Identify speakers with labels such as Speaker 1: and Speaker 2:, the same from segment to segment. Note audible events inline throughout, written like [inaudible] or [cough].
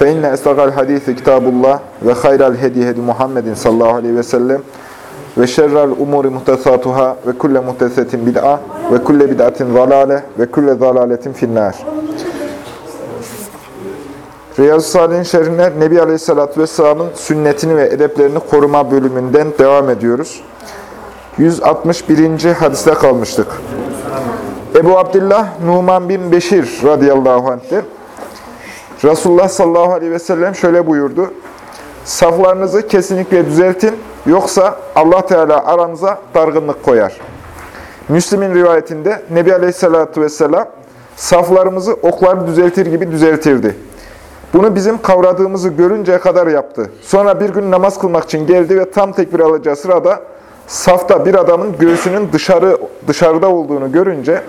Speaker 1: Fe inne estagal hadisi kitabullah ve hayral hediye hedi Muhammedin sallallahu aleyhi ve sellem ve şerrel umuri muhtesatuhâ ve kulle muhtesetin bid'a ve kulle bid'atin zalâle ve kulle zalâletin finnâr. Riyaz-ı Salih'in şerhine Nebi Aleyhisselatü Vesselam'ın sünnetini ve edeplerini koruma bölümünden devam ediyoruz. 161. hadiste kalmıştık. Ebu Abdullah Numan bin Beşir radıyallahu anh'tir. Resulullah sallallahu aleyhi ve sellem şöyle buyurdu. Saflarınızı kesinlikle düzeltin, yoksa Allah Teala aranıza dargınlık koyar. Müslim'in rivayetinde Nebi aleyhissalatü vesselam saflarımızı okları düzeltir gibi düzeltirdi. Bunu bizim kavradığımızı görünceye kadar yaptı. Sonra bir gün namaz kılmak için geldi ve tam tekbir alacağı sırada safta bir adamın göğsünün dışarı dışarıda olduğunu görünce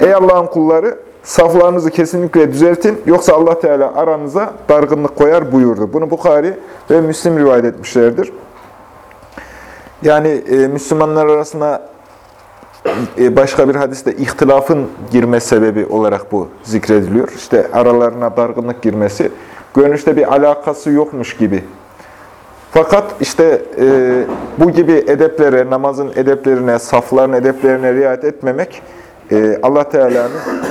Speaker 1: Ey Allah'ın kulları saflarınızı kesinlikle düzeltin yoksa Allah Teala aranıza dargınlık koyar buyurdu. Bunu Bukhari ve Müslim rivayet etmişlerdir. Yani e, Müslümanlar arasında e, başka bir hadiste ihtilafın girme sebebi olarak bu zikrediliyor. İşte aralarına dargınlık girmesi. Görünüşte bir alakası yokmuş gibi. Fakat işte e, bu gibi edeplere, namazın edeplerine, safların edeplerine riayet etmemek e, Allah Teala'nın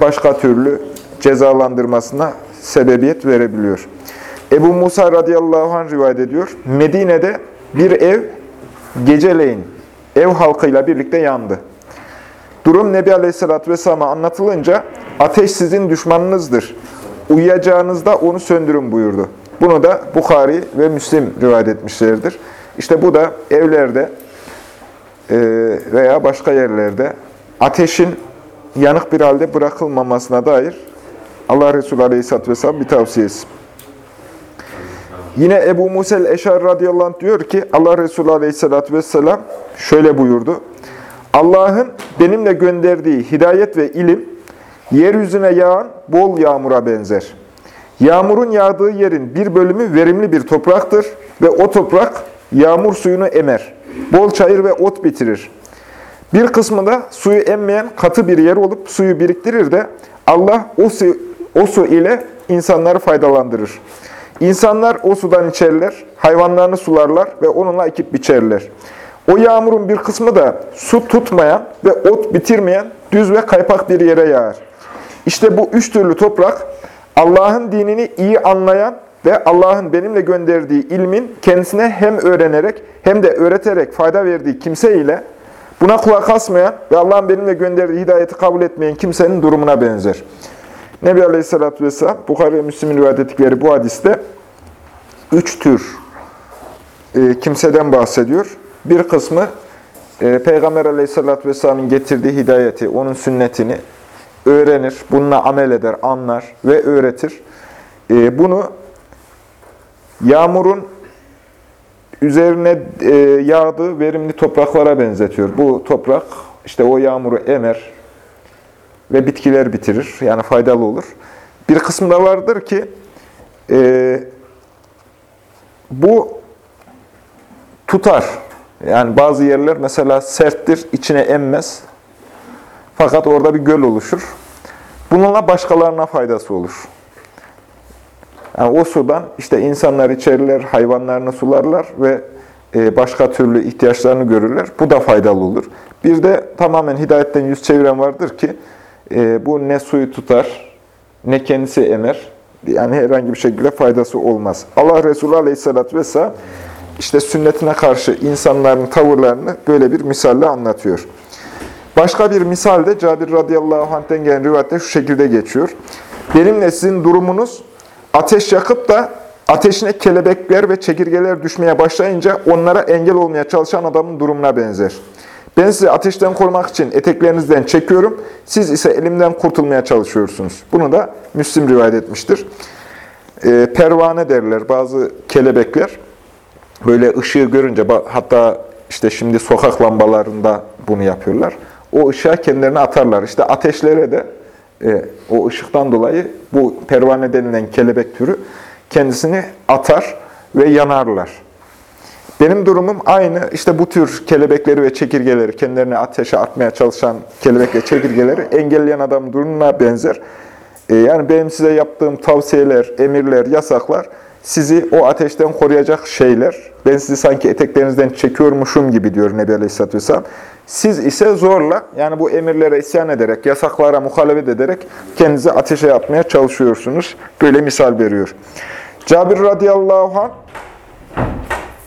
Speaker 1: başka türlü cezalandırmasına sebebiyet verebiliyor. Ebu Musa radıyallahu anh rivayet ediyor. Medine'de bir ev geceleyin ev halkıyla birlikte yandı. Durum Nebi Aleyhisselatü Vesselam'a anlatılınca ateş sizin düşmanınızdır. Uyuyacağınızda onu söndürün buyurdu. Bunu da Bukhari ve Müslim rivayet etmişlerdir. İşte bu da evlerde veya başka yerlerde ateşin yanık bir halde bırakılmamasına dair Allah Resulü Aleyhisselatü Vesselam bir tavsiyesi. Yine Ebu Musel Eşar radıyallahu anh diyor ki Allah Resulü Aleyhisselatü Vesselam şöyle buyurdu. Allah'ın benimle gönderdiği hidayet ve ilim yeryüzüne yağan bol yağmura benzer. Yağmurun yağdığı yerin bir bölümü verimli bir topraktır ve o toprak yağmur suyunu emer. Bol çayır ve ot bitirir. Bir kısmı da suyu emmeyen katı bir yer olup suyu biriktirir de Allah o su, o su ile insanları faydalandırır. İnsanlar o sudan içerler, hayvanlarını sularlar ve onunla ekip biçerler. O yağmurun bir kısmı da su tutmayan ve ot bitirmeyen düz ve kaypak bir yere yağar. İşte bu üç türlü toprak Allah'ın dinini iyi anlayan ve Allah'ın benimle gönderdiği ilmin kendisine hem öğrenerek hem de öğreterek fayda verdiği kimse ile Buna kulak asmayan ve Allah'ın benimle gönderdiği hidayeti kabul etmeyen kimsenin durumuna benzer. Nebi Aleyhisselatü Vesselam, Bukhari ve Müslim'in rivayet ettikleri bu hadiste üç tür e, kimseden bahsediyor. Bir kısmı e, Peygamber Aleyhisselatü Vesselam'ın getirdiği hidayeti, onun sünnetini öğrenir, bununla amel eder, anlar ve öğretir. E, bunu yağmurun üzerine e, yağdığı verimli topraklara benzetiyor. Bu toprak işte o yağmuru emer ve bitkiler bitirir. Yani faydalı olur. Bir kısmı vardır ki e, bu tutar. Yani bazı yerler mesela serttir, içine emmez. Fakat orada bir göl oluşur. Bununla başkalarına faydası olur. Yani o sudan işte insanlar içerler, hayvanlarını sularlar ve başka türlü ihtiyaçlarını görürler. Bu da faydalı olur. Bir de tamamen hidayetten yüz çeviren vardır ki bu ne suyu tutar, ne kendisi emer. Yani herhangi bir şekilde faydası olmaz. Allah Resulü Aleyhisselatü Vesselam işte sünnetine karşı insanların tavırlarını böyle bir misalle anlatıyor. Başka bir misal de Cabir radıyallahu anh'ten gelen rivayette şu şekilde geçiyor. Benimle sizin durumunuz Ateş yakıp da ateşine kelebekler ve çekirgeler düşmeye başlayınca onlara engel olmaya çalışan adamın durumuna benzer. Ben sizi ateşten korumak için eteklerinizden çekiyorum, siz ise elimden kurtulmaya çalışıyorsunuz. Bunu da Müslim rivayet etmiştir. E, pervane derler bazı kelebekler. böyle ışığı görünce, hatta işte şimdi sokak lambalarında bunu yapıyorlar. O ışığa kendilerini atarlar. İşte ateşlere de e, o ışıktan dolayı bu pervane denilen kelebek türü kendisini atar ve yanarlar. Benim durumum aynı. İşte bu tür kelebekleri ve çekirgeleri, kendilerini ateşe atmaya çalışan kelebek ve çekirgeleri engelleyen adamın durumuna benzer. E, yani benim size yaptığım tavsiyeler, emirler, yasaklar sizi o ateşten koruyacak şeyler. Ben sizi sanki eteklerinizden çekiyormuşum gibi diyor Nebi Aleyhisselatü Vesselam. Siz ise zorla, yani bu emirlere isyan ederek, yasaklara muhalefet ederek kendinizi ateşe atmaya çalışıyorsunuz. Böyle misal veriyor. Cabir radıyallahu anh,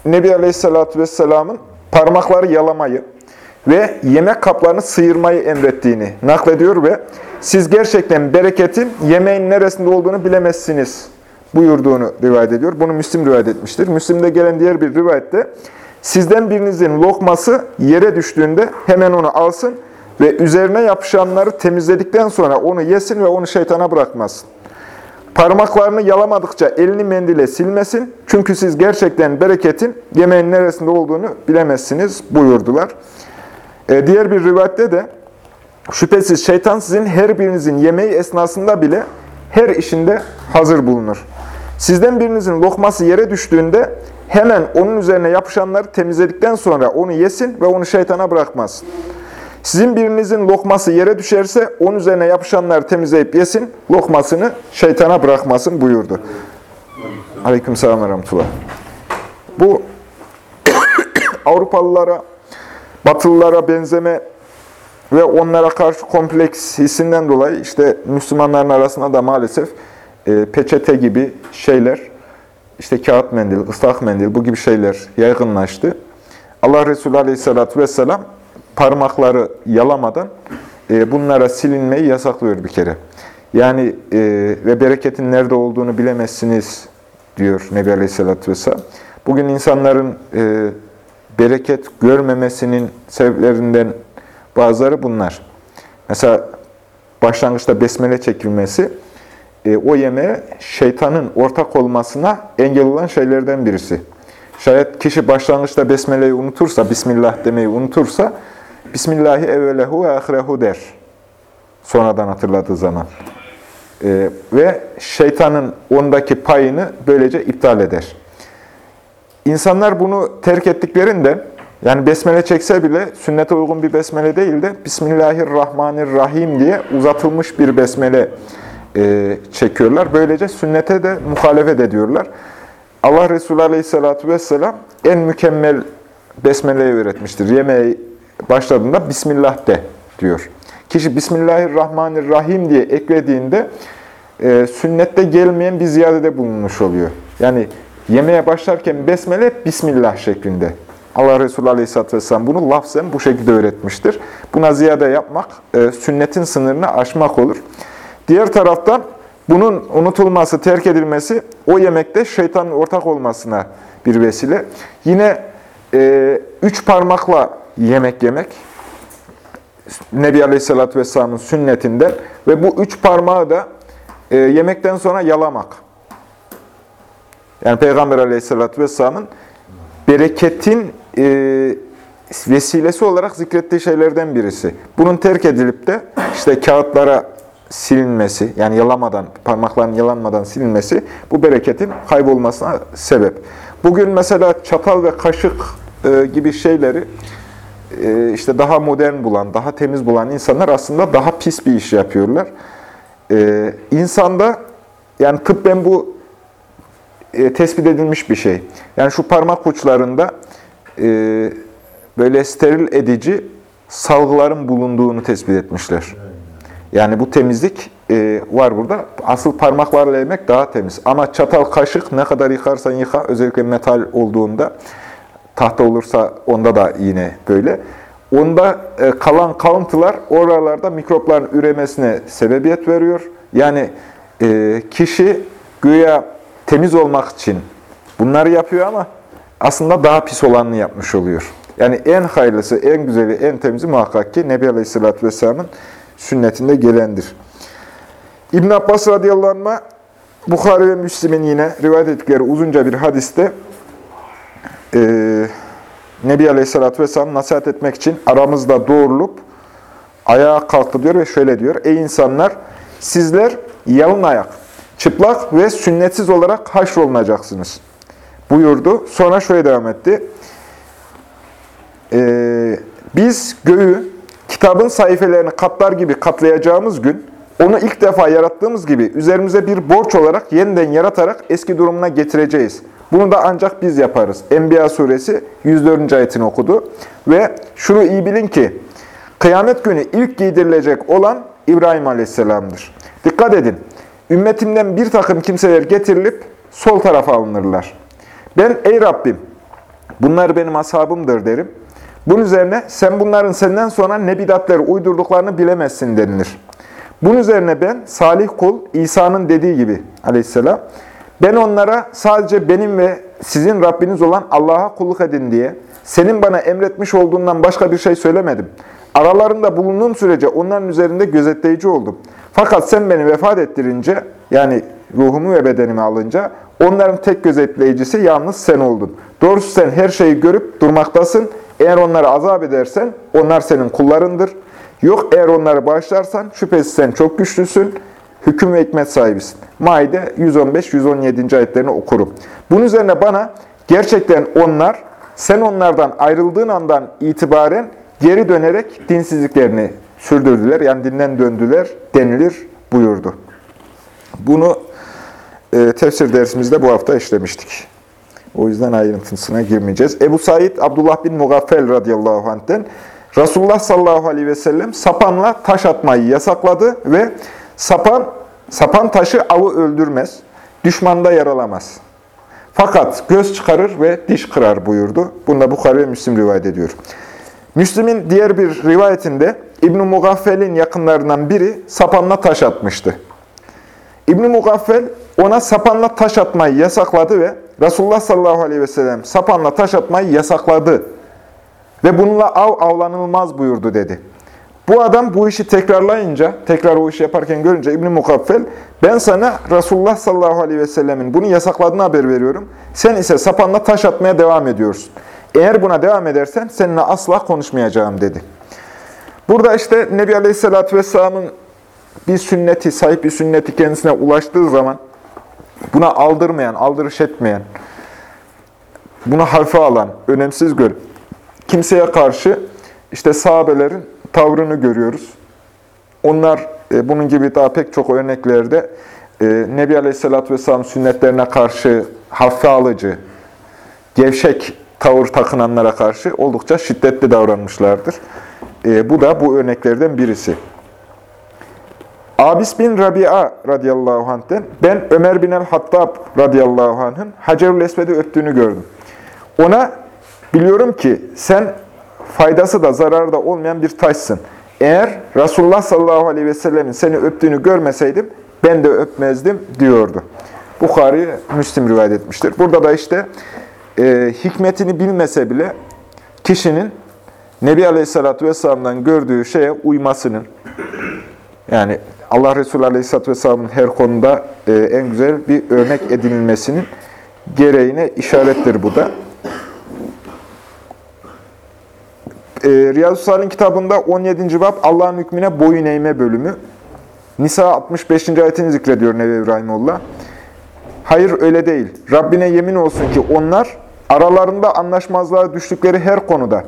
Speaker 1: Nebi Aleyhisselatü Vesselam'ın parmakları yalamayı ve yemek kaplarını sıyırmayı emrettiğini naklediyor ve siz gerçekten bereketin yemeğin neresinde olduğunu bilemezsiniz buyurduğunu rivayet ediyor. Bunu Müslim rivayet etmiştir. Müslim'de gelen diğer bir rivayette sizden birinizin lokması yere düştüğünde hemen onu alsın ve üzerine yapışanları temizledikten sonra onu yesin ve onu şeytana bırakmasın. Parmaklarını yalamadıkça elini mendile silmesin. Çünkü siz gerçekten bereketin yemeğin neresinde olduğunu bilemezsiniz buyurdular. Ee, diğer bir rivayette de şüphesiz şeytan sizin her birinizin yemeği esnasında bile her işinde hazır bulunur. Sizden birinizin lokması yere düştüğünde hemen onun üzerine yapışanları temizledikten sonra onu yesin ve onu şeytana bırakmasın. Sizin birinizin lokması yere düşerse onun üzerine yapışanları temizleyip yesin, lokmasını şeytana bırakmasın buyurdu. Aleyküm selam ve rahmetullah. Bu [coughs] Avrupalılara, Batılılara benzeme ve onlara karşı kompleks hissinden dolayı işte Müslümanların arasında da maalesef e, peçete gibi şeyler, işte kağıt mendil, ıslak mendil bu gibi şeyler yaygınlaştı. Allah Resulü Aleyhisselatü Vesselam parmakları yalamadan e, bunlara silinmeyi yasaklıyor bir kere. Yani e, ve bereketin nerede olduğunu bilemezsiniz diyor Nebi Aleyhisselatü Vesselam. Bugün insanların bereket görmemesinin sebeplerinden bazıları bunlar. Mesela başlangıçta besmele çekilmesi, e, o yemeğe şeytanın ortak olmasına engel olan şeylerden birisi. Şayet kişi başlangıçta besmeleyi unutursa, Bismillah demeyi unutursa, Bismillahi evvelehu ve ahirehu der. Sonradan hatırladığı zaman. E, ve şeytanın ondaki payını böylece iptal eder. İnsanlar bunu terk ettiklerinde, yani besmele çekse bile sünnete uygun bir besmele değil de Bismillahirrahmanirrahim diye uzatılmış bir besmele e, çekiyorlar. Böylece sünnete de muhalefet ediyorlar. Allah Resulü Aleyhisselatü Vesselam en mükemmel besmeleyi öğretmiştir. Yemeği başladığında Bismillah de diyor. Kişi Bismillahirrahmanirrahim diye eklediğinde e, sünnette gelmeyen bir ziyadede bulunmuş oluyor. Yani yemeğe başlarken besmele Bismillah şeklinde. Allah Resulü Aleyhisselatü Vesselam bunu lafzen bu şekilde öğretmiştir. Buna ziyade yapmak e, sünnetin sınırını aşmak olur. Diğer taraftan bunun unutulması, terk edilmesi o yemekte şeytanın ortak olmasına bir vesile. Yine e, üç parmakla yemek yemek, Nebi Aleyhisselatü Vesselam'ın sünnetinden ve bu üç parmağı da e, yemekten sonra yalamak. Yani Peygamber Aleyhisselatü Vesselam'ın bereketin e, vesilesi olarak zikrettiği şeylerden birisi. Bunun terk edilip de işte kağıtlara silinmesi, yani yalamadan, parmakların yalanmadan silinmesi bu bereketin kaybolmasına sebep. Bugün mesela çatal ve kaşık e, gibi şeyleri e, işte daha modern bulan, daha temiz bulan insanlar aslında daha pis bir iş yapıyorlar. E, insanda, yani tıbben bu e, tespit edilmiş bir şey. Yani şu parmak uçlarında e, böyle steril edici salgıların bulunduğunu tespit etmişler. Yani bu temizlik e, var burada. Asıl parmaklarla yemek daha temiz. Ama çatal, kaşık ne kadar yıkarsan yıka, özellikle metal olduğunda, tahta olursa onda da yine böyle. Onda e, kalan kalıntılar oralarda mikropların üremesine sebebiyet veriyor. Yani e, kişi güya temiz olmak için bunları yapıyor ama aslında daha pis olanını yapmış oluyor. Yani en hayırlısı, en güzeli, en temizi muhakkak ki Nebi Aleyhisselatü Vesselam'ın sünnetinde gelendir. İbn Abbas radıyallahu anh, Bukhari ve Müslim'in yine rivayet ettikleri uzunca bir hadiste e, Nebi Aleyhisselatü Vesselam nasihat etmek için aramızda doğrulup ayağa kalktı diyor ve şöyle diyor. Ey insanlar sizler yalın ayak, çıplak ve sünnetsiz olarak haşrolunacaksınız buyurdu. Sonra şöyle devam etti. Ee, biz göğü kitabın sayfelerini katlar gibi katlayacağımız gün onu ilk defa yarattığımız gibi üzerimize bir borç olarak yeniden yaratarak eski durumuna getireceğiz. Bunu da ancak biz yaparız. Enbiya suresi 104. ayetini okudu. Ve şunu iyi bilin ki kıyamet günü ilk giydirilecek olan İbrahim aleyhisselamdır. Dikkat edin. Ümmetimden bir takım kimseler getirilip sol tarafa alınırlar. Ben ey Rabbim bunlar benim ashabımdır derim. Bunun üzerine sen bunların senden sonra ne bidatleri uydurduklarını bilemezsin denilir. Bunun üzerine ben salih kul İsa'nın dediği gibi aleyhisselam ben onlara sadece benim ve sizin Rabbiniz olan Allah'a kulluk edin diye senin bana emretmiş olduğundan başka bir şey söylemedim. Aralarında bulunduğum sürece onların üzerinde gözetleyici oldum. Fakat sen beni vefat ettirince yani ruhumu ve bedenimi alınca onların tek gözetleyicisi yalnız sen oldun. Doğrusu sen her şeyi görüp durmaktasın. Eğer onları azap edersen onlar senin kullarındır. Yok eğer onları bağışlarsan şüphesiz sen çok güçlüsün. Hüküm ve hikmet sahibisin. Maide 115-117. ayetlerini okurum. Bunun üzerine bana gerçekten onlar sen onlardan ayrıldığın andan itibaren geri dönerek dinsizliklerini sürdürdüler. Yani dinden döndüler denilir buyurdu. Bunu e, tefsir dersimizde bu hafta işlemiştik. O yüzden ayrıntısına girmeyeceğiz. Ebu Said Abdullah bin Mugaffel radıyallahu anh'ten Resulullah sallallahu aleyhi ve sellem sapanla taş atmayı yasakladı ve sapan sapan taşı avı öldürmez, düşmanda yaralamaz. Fakat göz çıkarır ve diş kırar buyurdu. Bunu da Bukhari ve Müslim rivayet ediyor. Müslim'in diğer bir rivayetinde İbn-i Mugaffel'in yakınlarından biri sapanla taş atmıştı. İbn-i Mugaffel ona sapanla taş atmayı yasakladı ve Resulullah sallallahu aleyhi ve sellem sapanla taş atmayı yasakladı ve bununla av avlanılmaz buyurdu dedi. Bu adam bu işi tekrarlayınca, tekrar o işi yaparken görünce İbn-i Mukaffel, ben sana Resulullah sallallahu aleyhi ve sellemin bunu yasakladığını haber veriyorum. Sen ise sapanla taş atmaya devam ediyorsun. Eğer buna devam edersen seninle asla konuşmayacağım dedi. Burada işte Nebi Aleyhisselatü Vesselam'ın bir sünneti, sahip bir sünneti kendisine ulaştığı zaman buna aldırmayan, aldırış etmeyen, buna harfe alan, önemsiz görüp kimseye karşı işte sahabelerin tavrını görüyoruz. Onlar e, bunun gibi daha pek çok örneklerde e, Nebi Aleyhisselatü Vesselam sünnetlerine karşı hafife alıcı, gevşek tavır takınanlara karşı oldukça şiddetli davranmışlardır. E, bu da bu örneklerden birisi. Abis bin Rabia radıyallahu anh'ten ben Ömer bin el-Hattab radıyallahu anh'ın Hacerül Esved'i öptüğünü gördüm. Ona biliyorum ki sen faydası da zararı da olmayan bir taşsın. Eğer Resulullah sallallahu aleyhi ve sellemin seni öptüğünü görmeseydim ben de öpmezdim diyordu. Bukhari Müslim rivayet etmiştir. Burada da işte e, hikmetini bilmese bile kişinin Nebi Aleyhisselatü Vesselam'dan gördüğü şeye uymasının, yani Allah Resulü Aleyhisselatü Vesselam'ın her konuda e, en güzel bir örnek edinilmesinin gereğine işarettir bu da. E, Riyazu Salih'in kitabında 17. bab Allah'ın hükmüne boyun eğme bölümü. Nisa 65. ayetini zikrediyor Nebi İbrahimullah. Hayır öyle değil. Rabbine yemin olsun ki onlar aralarında anlaşmazlığa düştükleri her konuda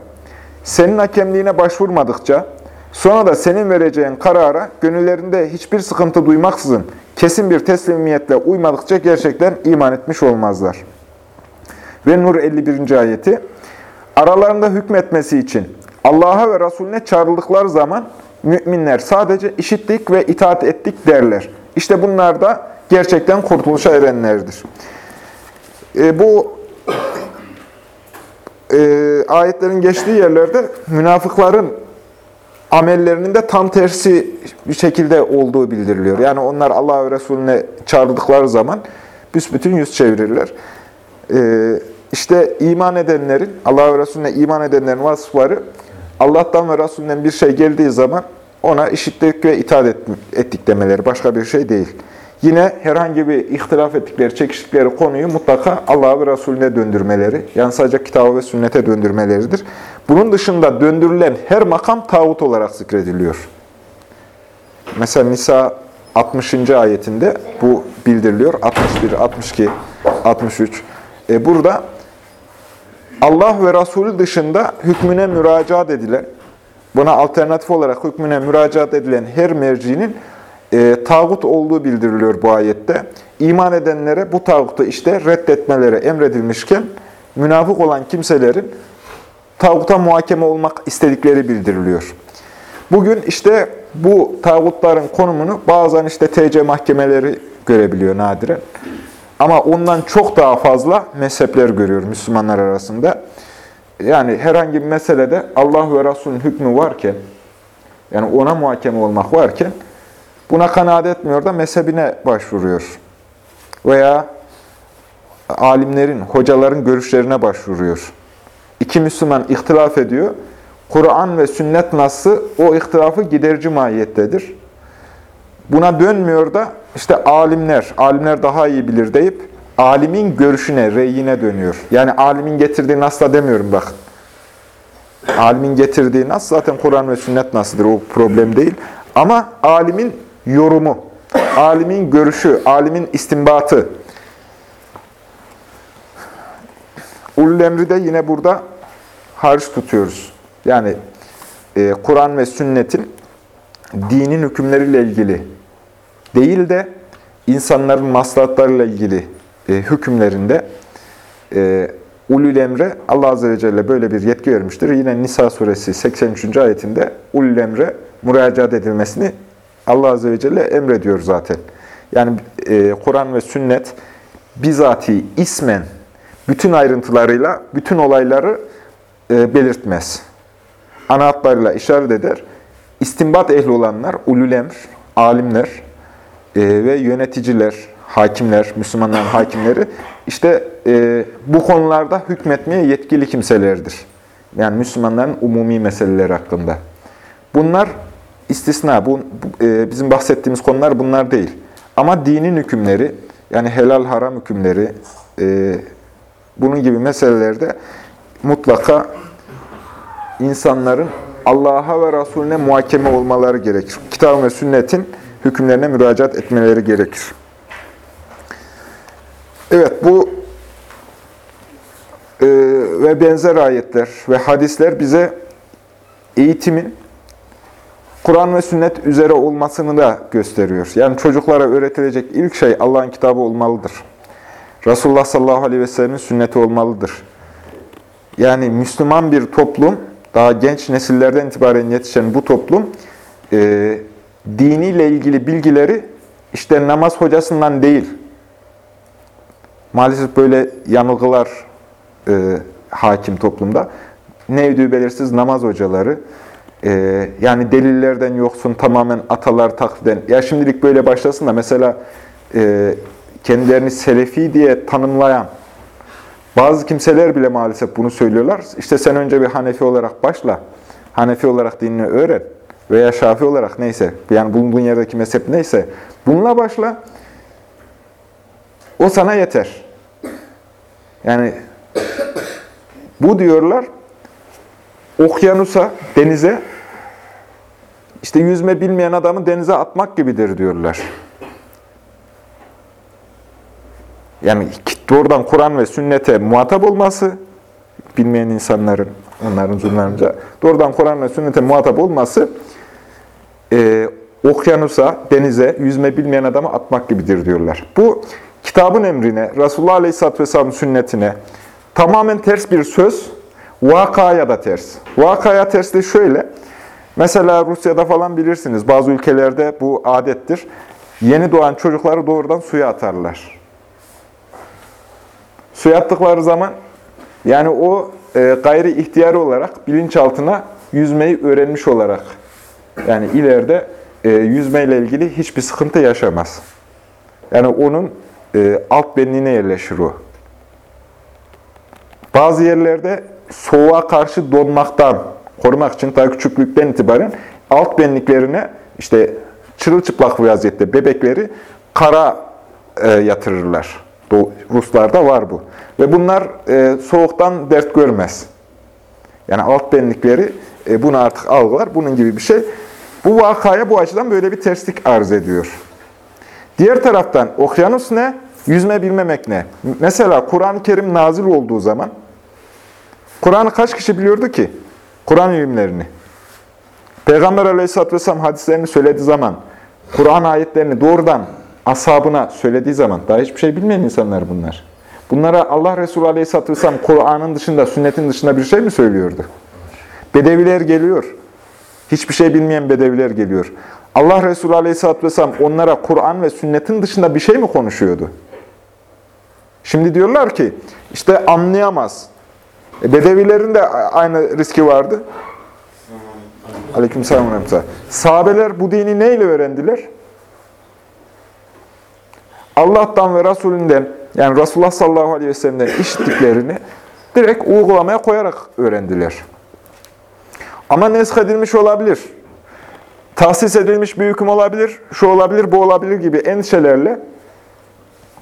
Speaker 1: senin hakemliğine başvurmadıkça, sonra da senin vereceğin karara gönüllerinde hiçbir sıkıntı duymaksızın kesin bir teslimiyetle uymadıkça gerçekten iman etmiş olmazlar. Ve Nur 51. ayeti, aralarında hükmetmesi için Allah'a ve Resulüne çağrıldıkları zaman müminler sadece işittik ve itaat ettik derler. İşte bunlar da gerçekten kurtuluşa erenlerdir. E, bu e, ayetlerin geçtiği yerlerde münafıkların amellerinin de tam tersi bir şekilde olduğu bildiriliyor. Yani onlar Allah ve Resulüne çağırdıkları zaman büsbütün yüz çevirirler. E, işte iman edenlerin, Allah ve Resulüne iman edenlerin vasıfları Allah'tan ve Resulünden bir şey geldiği zaman ona işittik ve itaat ettik demeleri. Başka bir şey değil. Yine herhangi bir ihtilaf ettikleri, çekiştikleri konuyu mutlaka Allah'a ve Resulüne döndürmeleri, yani sadece kitaba ve sünnete döndürmeleridir. Bunun dışında döndürülen her makam tağut olarak zikrediliyor. Mesela Nisa 60. ayetinde bu bildiriliyor. 61, 62, 63. E burada Allah ve Resulü dışında hükmüne müracaat edilen, buna alternatif olarak hükmüne müracaat edilen her mercinin e, tağut olduğu bildiriliyor bu ayette. İman edenlere bu tağutu işte reddetmeleri emredilmişken, münafık olan kimselerin tağuta muhakeme olmak istedikleri bildiriliyor. Bugün işte bu tağutların konumunu bazen işte TC mahkemeleri görebiliyor nadiren. Ama ondan çok daha fazla mezhepler görüyor Müslümanlar arasında. Yani herhangi bir meselede Allah ve Resul'ün hükmü varken, yani ona muhakeme olmak varken, buna kanaat etmiyor da mezhebine başvuruyor. Veya alimlerin, hocaların görüşlerine başvuruyor. İki Müslüman ihtilaf ediyor. Kur'an ve sünnet nasıl o ihtilafı giderici mahiyettedir. Buna dönmüyor da işte alimler, alimler daha iyi bilir deyip alimin görüşüne, reyine dönüyor. Yani alimin getirdiği nasla demiyorum bakın. Alimin getirdiği nas zaten Kur'an ve sünnet nasıldır o problem değil. Ama alimin yorumu, alimin görüşü, alimin istimbatı. Ulul de yine burada hariç tutuyoruz. Yani e, Kur'an ve sünnetin dinin hükümleriyle ilgili değil de insanların maslahatlarıyla ilgili e, hükümlerinde e, ulul emre Allah Azze ve Celle böyle bir yetki vermiştir. Yine Nisa suresi 83. ayetinde ulul emre müracaat edilmesini Allah Azze ve Celle emrediyor zaten. Yani e, Kur'an ve sünnet bizatihi ismen bütün ayrıntılarıyla bütün olayları e, belirtmez. Ana hatlarıyla işaret eder. İstimbat ehli olanlar, ulul emr, alimler e, ve yöneticiler, hakimler, Müslümanların [coughs] hakimleri işte e, bu konularda hükmetmeye yetkili kimselerdir. Yani Müslümanların umumi meseleleri hakkında. Bunlar istisna, bu, e, bizim bahsettiğimiz konular bunlar değil. Ama dinin hükümleri, yani helal haram hükümleri, e, bunun gibi meselelerde mutlaka insanların Allah'a ve Resulüne muhakeme olmaları gerekir. Kitab ve sünnetin hükümlerine müracaat etmeleri gerekir. Evet bu e, ve benzer ayetler ve hadisler bize eğitimin Kur'an ve sünnet üzere olmasını da gösteriyor. Yani çocuklara öğretilecek ilk şey Allah'ın kitabı olmalıdır. Resulullah sallallahu aleyhi ve sellemin sünneti olmalıdır. Yani Müslüman bir toplum, daha genç nesillerden itibaren yetişen bu toplum, e, diniyle ilgili bilgileri işte namaz hocasından değil, maalesef böyle yanılgılar e, hakim toplumda. Nevdü belirsiz namaz hocaları, e, yani delillerden yoksun tamamen atalar takliden. Ya şimdilik böyle başlasın da mesela e, kendilerini selefi diye tanımlayan bazı kimseler bile maalesef bunu söylüyorlar. İşte sen önce bir Hanefi olarak başla. Hanefi olarak dinini öğren. Veya Şafi olarak neyse. Yani bulunduğun yerdeki mezhep neyse. Bununla başla. O sana yeter. Yani bu diyorlar okyanusa, denize işte yüzme bilmeyen adamı denize atmak gibidir diyorlar. Yani doğrudan Kur'an ve sünnete muhatap olması, bilmeyen insanların, onların zulmlarınca, doğrudan Kur'an ve sünnete muhatap olması, e, okyanusa, denize, yüzme bilmeyen adamı atmak gibidir diyorlar. Bu kitabın emrine, Resulullah Aleyhisselatü Vesselam'ın sünnetine tamamen ters bir söz, vakaya da ters. Vakaya ters de şöyle, mesela Rusya'da falan bilirsiniz, bazı ülkelerde bu adettir. Yeni doğan çocukları doğrudan suya atarlar. Suya attıkları zaman yani o e, gayri ihtiyari olarak bilinçaltına yüzmeyi öğrenmiş olarak yani ileride e, yüzmeyle ilgili hiçbir sıkıntı yaşamaz. Yani onun e, alt benliğine yerleşir o. Bazı yerlerde soğuğa karşı donmaktan korumak için daha küçüklükten itibaren alt benliklerine işte çırılçıplak vaziyette bebekleri kara e, yatırırlar. Ruslarda var bu. Ve bunlar e, soğuktan dert görmez. Yani alt benlikleri e, bunu artık algılar. Bunun gibi bir şey. Bu vakaya bu açıdan böyle bir terslik arz ediyor. Diğer taraftan okyanus ne? Yüzme bilmemek ne? Mesela Kur'an-ı Kerim nazil olduğu zaman Kur'an'ı kaç kişi biliyordu ki? Kur'an ilimlerini. Peygamber aleyhisselatü vesselam hadislerini söylediği zaman, Kur'an ayetlerini doğrudan ashabına söylediği zaman, daha hiçbir şey bilmeyen insanlar bunlar. Bunlara Allah Resulü aleyhisselatü vesselam Kur'an'ın dışında, sünnetin dışında bir şey mi söylüyordu? Bedeviler geliyor. Hiçbir şey bilmeyen bedeviler geliyor. Allah Resulü aleyhisselatü vesselam onlara Kur'an ve sünnetin dışında bir şey mi konuşuyordu? Şimdi diyorlar ki, işte anlayamaz. E, bedevilerin de aynı riski vardı. Aleykümselam. Sahabeler bu dini neyle öğrendiler? Allah'tan ve Resulünden, yani Resulullah sallallahu aleyhi ve sellem'den işittiklerini direkt uygulamaya koyarak öğrendiler. Ama nesk edilmiş olabilir. Tahsis edilmiş bir hüküm olabilir, şu olabilir, bu olabilir gibi endişelerle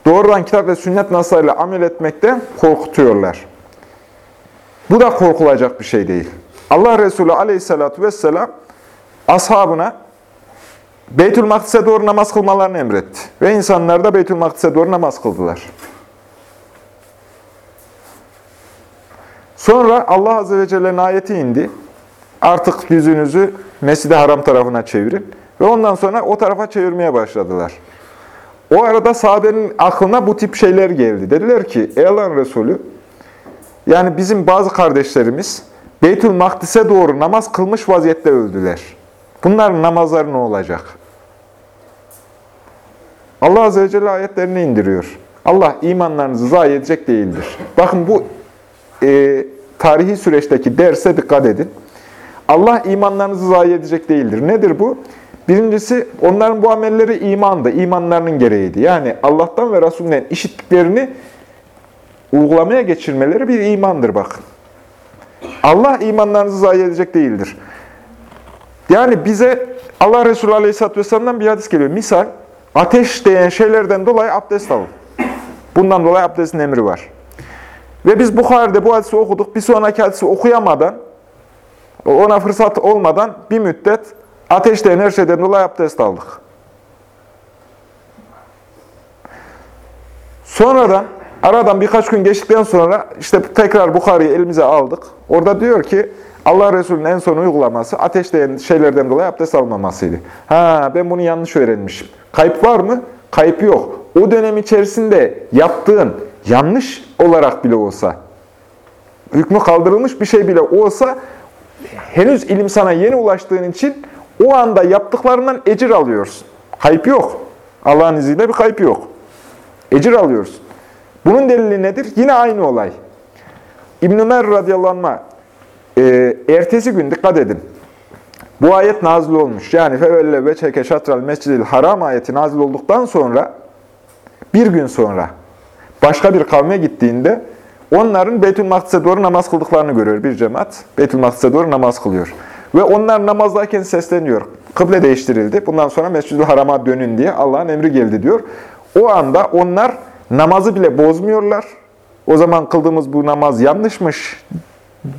Speaker 1: doğrudan kitap ve sünnet naslarıyla amel etmekte korkutuyorlar. Bu da korkulacak bir şey değil. Allah Resulü aleyhissalatü vesselam ashabına Beytül Makdis'e doğru namaz kılmalarını emretti. Ve insanlar da Beytül Makdis'e doğru namaz kıldılar. Sonra Allah Azze ve Celle'nin ayeti indi. Artık yüzünüzü Mescid-i Haram tarafına çevirin. Ve ondan sonra o tarafa çevirmeye başladılar. O arada sahabenin aklına bu tip şeyler geldi. Dediler ki, ey Allah'ın Resulü, yani bizim bazı kardeşlerimiz Beytül Makdis'e doğru namaz kılmış vaziyette öldüler. Bunların namazları ne olacak? Allah Azze ve Celle ayetlerini indiriyor. Allah imanlarınızı zayi edecek değildir. Bakın bu e, tarihi süreçteki derse dikkat edin. Allah imanlarınızı zayi edecek değildir. Nedir bu? Birincisi onların bu amelleri imandı, imanlarının gereğiydi. Yani Allah'tan ve Resulünden işittiklerini uygulamaya geçirmeleri bir imandır bakın. Allah imanlarınızı zayi edecek değildir. Yani bize Allah Resulü Aleyhisselatü Vesselam'dan bir hadis geliyor. Misal, ateş değen şeylerden dolayı abdest alın. Bundan dolayı abdestin emri var. Ve biz Bukhari'de bu hadisi okuduk. Bir sonraki hadisi okuyamadan, ona fırsat olmadan bir müddet ateş değen her şeyden dolayı abdest aldık. Sonradan Aradan birkaç gün geçtikten sonra işte tekrar Bukhari'yi elimize aldık. Orada diyor ki Allah Resulü'nün en son uygulaması ateşleyen şeylerden dolayı abdest almamasıydı. Ha ben bunu yanlış öğrenmişim. Kayıp var mı? Kayıp yok. O dönem içerisinde yaptığın yanlış olarak bile olsa, hükmü kaldırılmış bir şey bile olsa henüz ilim sana yeni ulaştığın için o anda yaptıklarından ecir alıyorsun. Kayıp yok. Allah'ın izniyle bir kayıp yok. Ecir alıyorsun. Bunun delili nedir? Yine aynı olay. İbn-i Ömer radıyallahu e, ertesi gün dikkat edin. Bu ayet nazil olmuş. Yani fevelle ve çeke şatral mescidil haram ayeti nazil olduktan sonra bir gün sonra başka bir kavme gittiğinde onların Beytül Makdis'e doğru namaz kıldıklarını görüyor bir cemaat. Beytül Makdis'e doğru namaz kılıyor. Ve onlar namazdayken sesleniyor. Kıble değiştirildi. Bundan sonra Mescid-i Haram'a dönün diye Allah'ın emri geldi diyor. O anda onlar Namazı bile bozmuyorlar. O zaman kıldığımız bu namaz yanlışmış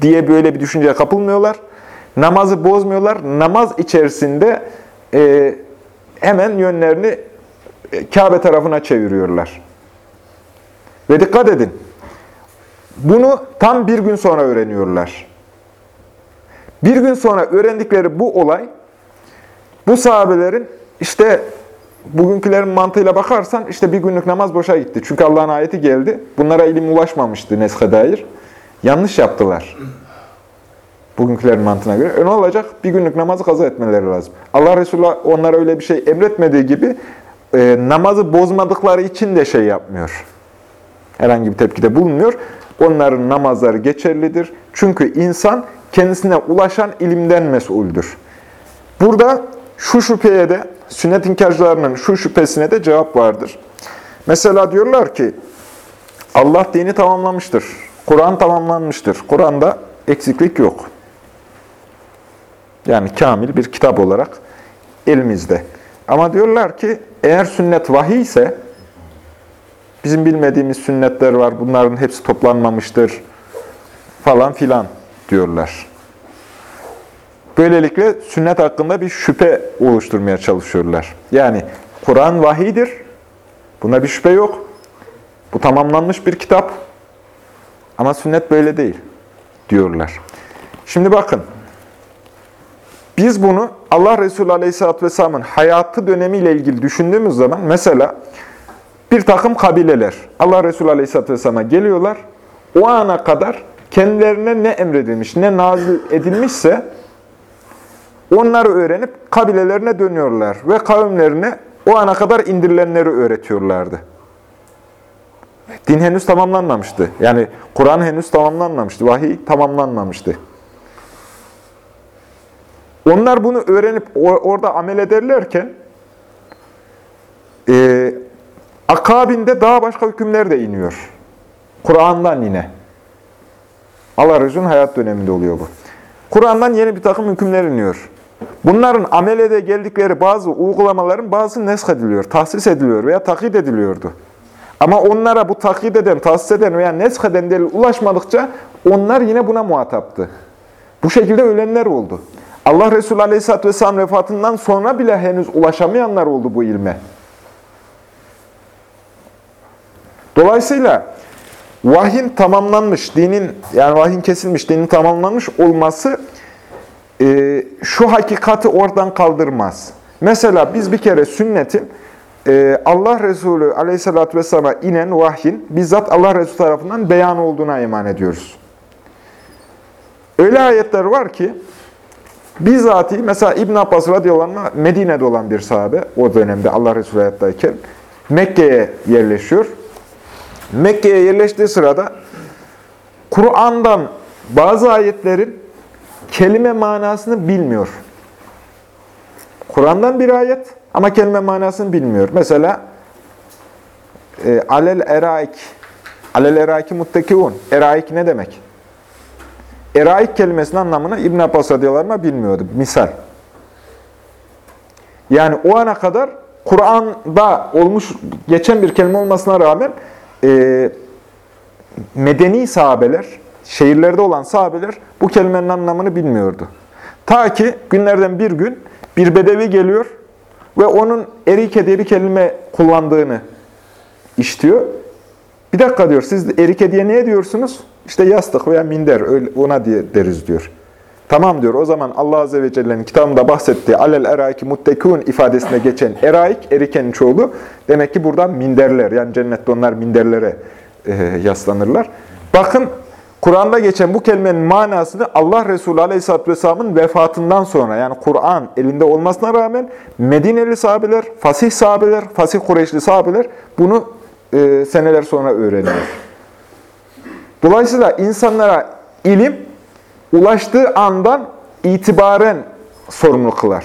Speaker 1: diye böyle bir düşünceye kapılmıyorlar. Namazı bozmuyorlar. Namaz içerisinde e, hemen yönlerini e, Kabe tarafına çeviriyorlar. Ve dikkat edin. Bunu tam bir gün sonra öğreniyorlar. Bir gün sonra öğrendikleri bu olay, bu sahabelerin işte bugünkülerin mantığıyla bakarsan işte bir günlük namaz boşa gitti. Çünkü Allah'ın ayeti geldi. Bunlara ilim ulaşmamıştı neske dair. Yanlış yaptılar. Bugünkülerin mantığına göre. E olacak? Bir günlük namazı kaza etmeleri lazım. Allah Resulü onlara öyle bir şey emretmediği gibi e, namazı bozmadıkları için de şey yapmıyor. Herhangi bir tepkide bulunmuyor. Onların namazları geçerlidir. Çünkü insan kendisine ulaşan ilimden mesuldür. Burada şu şüpheye de sünnet inkarcılarının şu şüphesine de cevap vardır. Mesela diyorlar ki Allah dini tamamlamıştır. Kur'an tamamlanmıştır. Kur'an'da eksiklik yok. Yani kamil bir kitap olarak elimizde. Ama diyorlar ki eğer sünnet vahiy ise, bizim bilmediğimiz sünnetler var, bunların hepsi toplanmamıştır falan filan diyorlar. Böylelikle sünnet hakkında bir şüphe oluşturmaya çalışıyorlar. Yani Kur'an vahidir, buna bir şüphe yok. Bu tamamlanmış bir kitap ama sünnet böyle değil diyorlar. Şimdi bakın, biz bunu Allah Resulü Aleyhisselatü Vesselam'ın hayatı dönemiyle ilgili düşündüğümüz zaman mesela bir takım kabileler Allah Resulü Aleyhisselatü Vesselam'a geliyorlar. O ana kadar kendilerine ne emredilmiş, ne nazil edilmişse onları öğrenip kabilelerine dönüyorlar ve kavimlerine o ana kadar indirilenleri öğretiyorlardı. Din henüz tamamlanmamıştı. Yani Kur'an henüz tamamlanmamıştı. Vahiy tamamlanmamıştı. Onlar bunu öğrenip orada amel ederlerken e, akabinde daha başka hükümler de iniyor. Kur'an'dan yine. Allah Resulü'nün hayat döneminde oluyor bu. Kur'an'dan yeni bir takım hükümler iniyor. Bunların amelede geldikleri bazı uygulamaların bazı nesk ediliyor, tahsis ediliyor veya takip ediliyordu. Ama onlara bu takip eden, tahsis eden veya nesk eden delil ulaşmadıkça onlar yine buna muhataptı. Bu şekilde ölenler oldu. Allah Resulü Aleyhisselatü Vesselam vefatından sonra bile henüz ulaşamayanlar oldu bu ilme. Dolayısıyla vahyin tamamlanmış, dinin yani vahyin kesilmiş, dinin tamamlanmış olması e, şu hakikati oradan kaldırmaz. Mesela biz bir kere sünnetin e, Allah Resulü Aleyhisselatü Vesselam'a inen vahyin bizzat Allah Resulü tarafından beyan olduğuna iman ediyoruz. Öyle ayetler var ki Bizatihi mesela İbn Abbas radıyallahu anh Medine'de olan bir sahabe o dönemde Allah Resulü hayattayken Mekke'ye yerleşiyor. Mekke'ye yerleştiği sırada Kur'an'dan bazı ayetlerin kelime manasını bilmiyor. Kur'an'dan bir ayet ama kelime manasını bilmiyor. Mesela e, alel eraik alel eraiki muttekiun. Eraik ne demek? Eraik kelimesinin anlamını İbn Abbas radıyallahu bilmiyordu. Misal. Yani o ana kadar Kur'an'da olmuş, geçen bir kelime olmasına rağmen e, medeni sahabeler, şehirlerde olan sahabeler bu kelimenin anlamını bilmiyordu. Ta ki günlerden bir gün bir bedevi geliyor ve onun erike diye bir kelime kullandığını işitiyor. Bir dakika diyor, siz erike diye ne diyorsunuz? İşte yastık veya minder öyle ona diye deriz diyor. Tamam diyor. O zaman Allah Azze ve Celle'nin kitabında bahsettiği alel eraiki muttekûn ifadesinde geçen eraik, erikenin çoğulu. Demek ki buradan minderler. Yani cennette onlar minderlere e, yaslanırlar. Bakın Kur'an'da geçen bu kelimenin manasını Allah Resulü Aleyhisselatü Vesselam'ın vefatından sonra yani Kur'an elinde olmasına rağmen Medineli sahabeler, fasih sahabeler, fasih Kureyşli sahabeler bunu e, seneler sonra öğreniyor. Dolayısıyla insanlara ilim ulaştığı andan itibaren sorumlu kılar.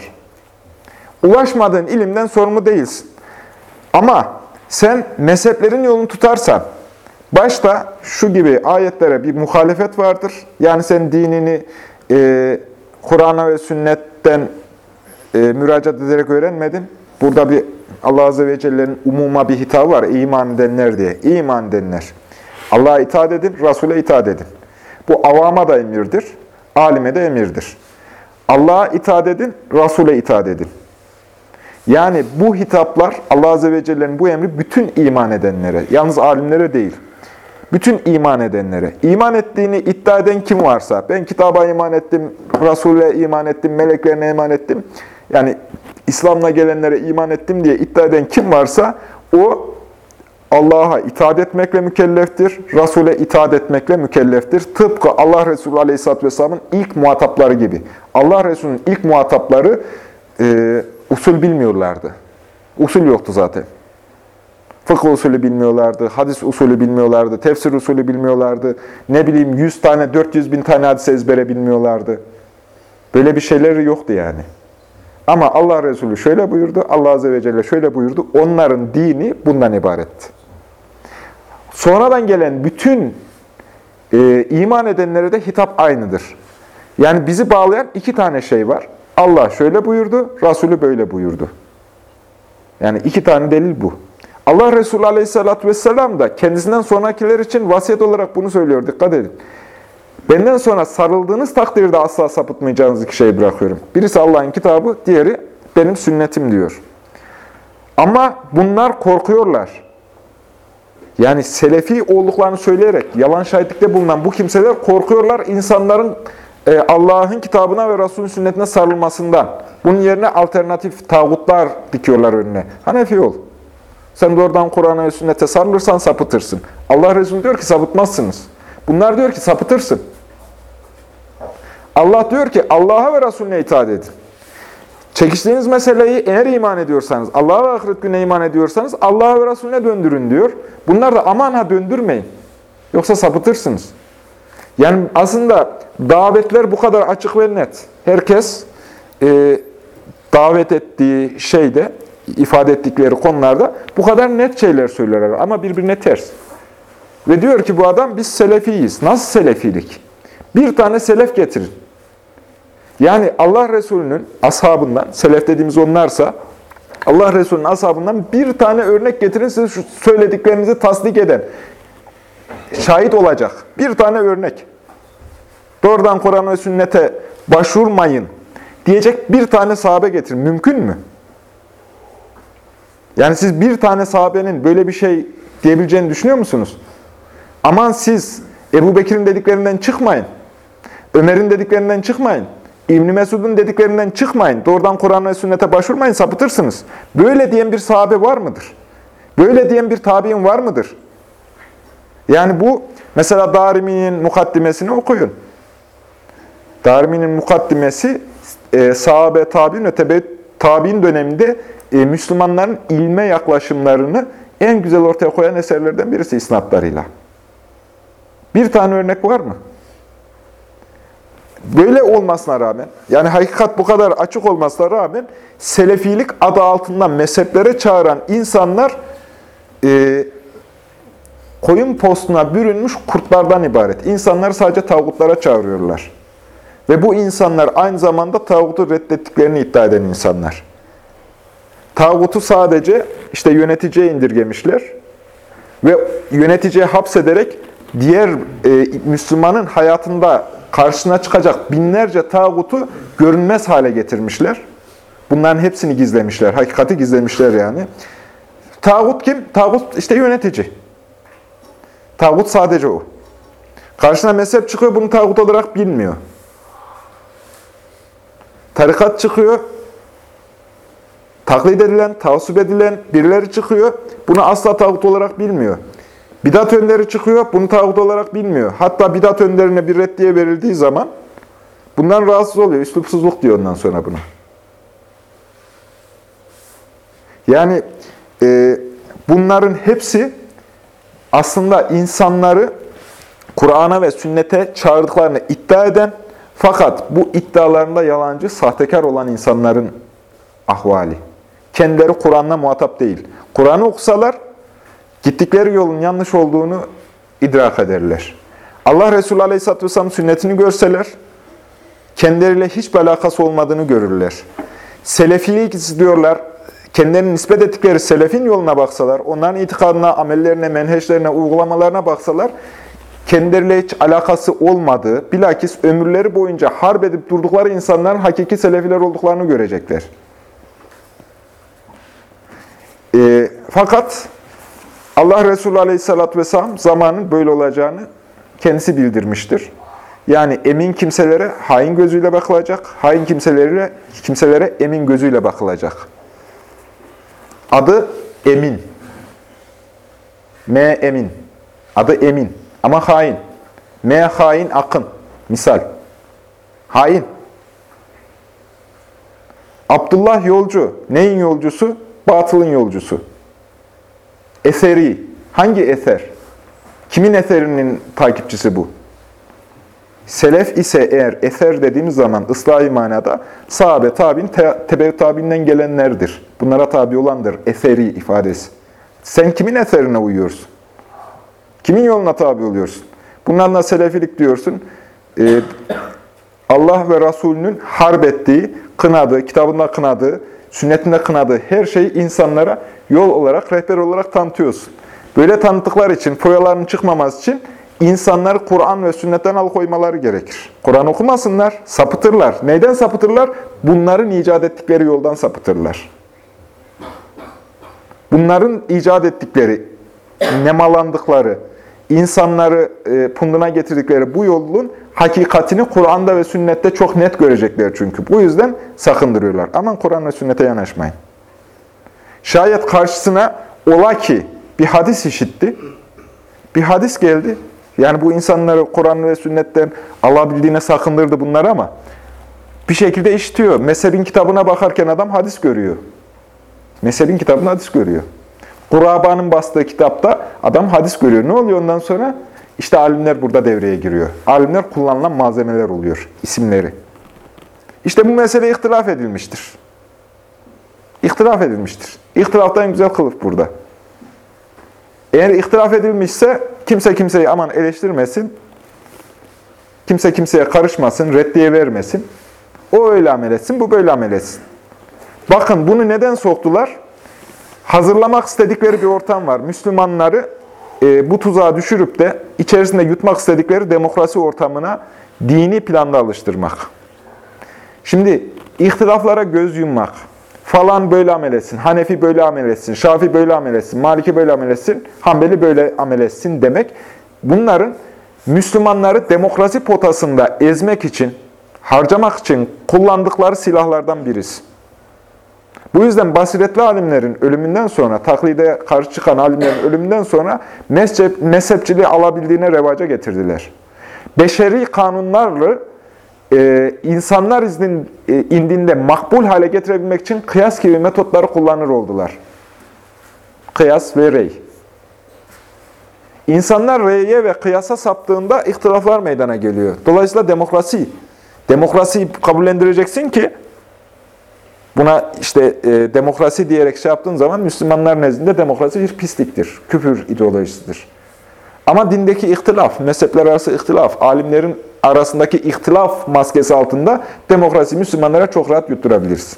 Speaker 1: Ulaşmadığın ilimden sorumlu değilsin. Ama sen mezheplerin yolunu tutarsan, başta şu gibi ayetlere bir muhalefet vardır. Yani sen dinini e, Kur'an'a ve sünnetten e, müracaat ederek öğrenmedin. Burada bir Allah Azze ve Celle'nin umuma bir hitabı var. İman edenler diye. İman edenler. Allah'a itaat edin, Resul'e itaat edin. Bu avama da emirdir, alime de emirdir. Allah'a itaat edin, Resul'e itaat edin. Yani bu hitaplar Allah Azze ve Celle'nin bu emri bütün iman edenlere, yalnız alimlere değil, bütün iman edenlere. İman ettiğini iddia eden kim varsa, ben kitaba iman ettim, Resul'e iman ettim, meleklerine iman ettim, yani İslam'la gelenlere iman ettim diye iddia eden kim varsa o Allah'a itaat etmekle mükelleftir, Resul'e itaat etmekle mükelleftir. Tıpkı Allah Resulü Aleyhisselatü Vesselam'ın ilk muhatapları gibi. Allah Resulü'nün ilk muhatapları e, usul bilmiyorlardı. Usul yoktu zaten. Fıkıh usulü bilmiyorlardı, hadis usulü bilmiyorlardı, tefsir usulü bilmiyorlardı. Ne bileyim 100 tane, 400 bin tane hadis ezbere bilmiyorlardı. Böyle bir şeyleri yoktu yani. Ama Allah Resulü şöyle buyurdu, Allah Azze ve Celle şöyle buyurdu. Onların dini bundan ibaretti. Sonradan gelen bütün e, iman edenlere de hitap aynıdır. Yani bizi bağlayan iki tane şey var. Allah şöyle buyurdu, Resulü böyle buyurdu. Yani iki tane delil bu. Allah Resulü Aleyhisselatü Vesselam da kendisinden sonrakiler için vasiyet olarak bunu söylüyor. Dikkat edin. Benden sonra sarıldığınız takdirde asla sapıtmayacağınız iki şey bırakıyorum. Birisi Allah'ın kitabı, diğeri benim sünnetim diyor. Ama bunlar korkuyorlar. Yani selefi olduklarını söyleyerek yalan şahitlikte bulunan bu kimseler korkuyorlar insanların e, Allah'ın kitabına ve Resulün sünnetine sarılmasından. Bunun yerine alternatif tağutlar dikiyorlar önüne. Hanefi ol. Sen doğrudan Kur'an'a ve sünnete sarılırsan sapıtırsın. Allah Resulü diyor ki sapıtmazsınız. Bunlar diyor ki sapıtırsın. Allah diyor ki Allah'a ve Resulüne itaat edin. Çekiştiğiniz meseleyi eğer iman ediyorsanız, Allah'a ve ahiret gününe iman ediyorsanız Allah'a ve Resulüne döndürün diyor. Bunlar da aman ha döndürmeyin. Yoksa sapıtırsınız. Yani aslında davetler bu kadar açık ve net. Herkes e, davet ettiği şeyde, ifade ettikleri konularda bu kadar net şeyler söylerler ama birbirine ters. Ve diyor ki bu adam biz selefiyiz. Nasıl selefilik? Bir tane selef getirin. Yani Allah Resulü'nün ashabından, selef dediğimiz onlarsa, Allah Resulü'nün ashabından bir tane örnek getirin size şu söylediklerinizi tasdik eden, şahit olacak. Bir tane örnek. Doğrudan Kur'an ve sünnete başvurmayın diyecek bir tane sahabe getirin. Mümkün mü? Yani siz bir tane sahabenin böyle bir şey diyebileceğini düşünüyor musunuz? Aman siz Ebu Bekir'in dediklerinden çıkmayın. Ömer'in dediklerinden çıkmayın. İbn Mesud'un dediklerinden çıkmayın. Doğrudan Kur'an ve sünnete başvurmayın, sapıtırsınız. Böyle diyen bir sahabe var mıdır? Böyle diyen bir tabi'in var mıdır? Yani bu, mesela Darimi'nin mukaddimesini okuyun. Darimi'nin mukaddimesi, e, sahabe tabi'in ve tabi'in döneminde Müslümanların ilme yaklaşımlarını en güzel ortaya koyan eserlerden birisi isnatlarıyla. Bir tane örnek var mı? Böyle olmasına rağmen, yani hakikat bu kadar açık olmasına rağmen, Selefilik adı altında mezheplere çağıran insanlar e, koyun postuna bürünmüş kurtlardan ibaret. İnsanları sadece tağutlara çağırıyorlar. Ve bu insanlar aynı zamanda tağutu reddettiklerini iddia eden insanlar. Tağutu sadece işte yöneticiye indirgemişler ve yöneticiye hapsederek diğer e, Müslümanın hayatında karşısına çıkacak binlerce tağutu görünmez hale getirmişler. Bunların hepsini gizlemişler, hakikati gizlemişler yani. Tağut kim? Tağut işte yönetici. Tağut sadece o. Karşına mezhep çıkıyor, bunu tağut olarak bilmiyor. Tarikat çıkıyor, taklit edilen, tavsup edilen birileri çıkıyor, bunu asla tağut olarak bilmiyor. Bidat önderi çıkıyor, bunu tağut olarak bilmiyor. Hatta bidat önderine bir reddiye verildiği zaman bundan rahatsız oluyor. Üslupsuzluk diyor ondan sonra buna. Yani e, bunların hepsi aslında insanları Kur'an'a ve sünnete çağırdıklarını iddia eden fakat bu iddialarında yalancı, sahtekar olan insanların ahvali. Kendileri Kur'an'la muhatap değil. Kur'an'ı okusalar gittikleri yolun yanlış olduğunu idrak ederler. Allah Resulü Aleyhisselatü Vesselam sünnetini görseler, kendileriyle hiçbir alakası olmadığını görürler. Selefilik istiyorlar, kendilerinin nispet ettikleri selefin yoluna baksalar, onların itikadına, amellerine, menheşlerine, uygulamalarına baksalar, kendileriyle hiç alakası olmadığı, bilakis ömürleri boyunca harp edip durdukları insanların hakiki selefiler olduklarını görecekler. E, fakat Allah Resulü Aleyhisselatü Vesselam zamanın böyle olacağını kendisi bildirmiştir. Yani emin kimselere hain gözüyle bakılacak, hain kimselere, kimselere emin gözüyle bakılacak. Adı Emin. M Emin. Adı Emin. Ama hain. M hain akın. Misal. Hain. Abdullah yolcu. Neyin yolcusu? Batılın yolcusu. Eseri. Hangi eser? Kimin eserinin takipçisi bu? Selef ise eğer eser dediğimiz zaman ıslahi manada sahabe, tabi'in, te tebe tabi'inden gelenlerdir. Bunlara tabi olandır eseri ifadesi. Sen kimin eserine uyuyorsun? Kimin yoluna tabi oluyorsun? Bunlarla selefilik diyorsun. Ee, Allah ve Resulünün harp ettiği, kınadığı, kitabında kınadığı, sünnetinde kınadığı her şeyi insanlara yol olarak, rehber olarak tanıtıyorsun. Böyle tanıttıkları için, foyaların çıkmaması için insanları Kur'an ve sünnetten alıkoymaları gerekir. Kur'an okumasınlar, sapıtırlar. Neyden sapıtırlar? Bunların icat ettikleri yoldan sapıtırlar. Bunların icat ettikleri, nemalandıkları, insanları e, punduna getirdikleri bu yolun hakikatini Kur'an'da ve sünnette çok net görecekler çünkü. Bu yüzden sakındırıyorlar. Aman Kur'an ve sünnete yanaşmayın. Şayet karşısına ola ki bir hadis işitti, bir hadis geldi. Yani bu insanları Kur'an ve sünnetten alabildiğine sakındırdı bunlar ama bir şekilde işitiyor. Mezhebin kitabına bakarken adam hadis görüyor. Mezhebin kitabında hadis görüyor. Kuraba'nın bastığı kitapta adam hadis görüyor. Ne oluyor ondan sonra? İşte alimler burada devreye giriyor. Alimler kullanılan malzemeler oluyor, isimleri. İşte bu mesele ihtilaf edilmiştir. İhtilaf edilmiştir. İhtilaftan güzel kılıf burada. Eğer ihtilaf edilmişse kimse kimseyi aman eleştirmesin. Kimse kimseye karışmasın, reddiye vermesin. O öyle amel etsin, bu böyle amel etsin. Bakın bunu neden soktular? Hazırlamak istedikleri bir ortam var. Müslümanları e, bu tuzağa düşürüp de içerisinde yutmak istedikleri demokrasi ortamına dini planda alıştırmak. Şimdi ihtilaflara göz yummak, falan böyle amel etsin, Hanefi böyle amel etsin, Şafi böyle amel etsin, Maliki böyle amel etsin, Hanbeli böyle amel etsin demek, bunların Müslümanları demokrasi potasında ezmek için, harcamak için kullandıkları silahlardan birisi. Bu yüzden basiretli alimlerin ölümünden sonra, taklide karşı çıkan alimlerin ölümünden sonra mezhep, mezhepçiliği alabildiğine revaca getirdiler. Beşeri kanunlarla e, insanlar iznin e, indinde makbul hale getirebilmek için kıyas gibi metotları kullanır oldular. Kıyas ve rey. İnsanlar reye ve kıyasa saptığında ihtilaflar meydana geliyor. Dolayısıyla demokrasi, demokrasiyi kabullendireceksin ki Buna işte e, demokrasi diyerek şey yaptığın zaman Müslümanlar nezdinde demokrasi bir pisliktir, küfür ideolojisidir. Ama dindeki ihtilaf, mezhepler arası ihtilaf, alimlerin arasındaki ihtilaf maskesi altında demokrasi Müslümanlara çok rahat yutturabilirsin.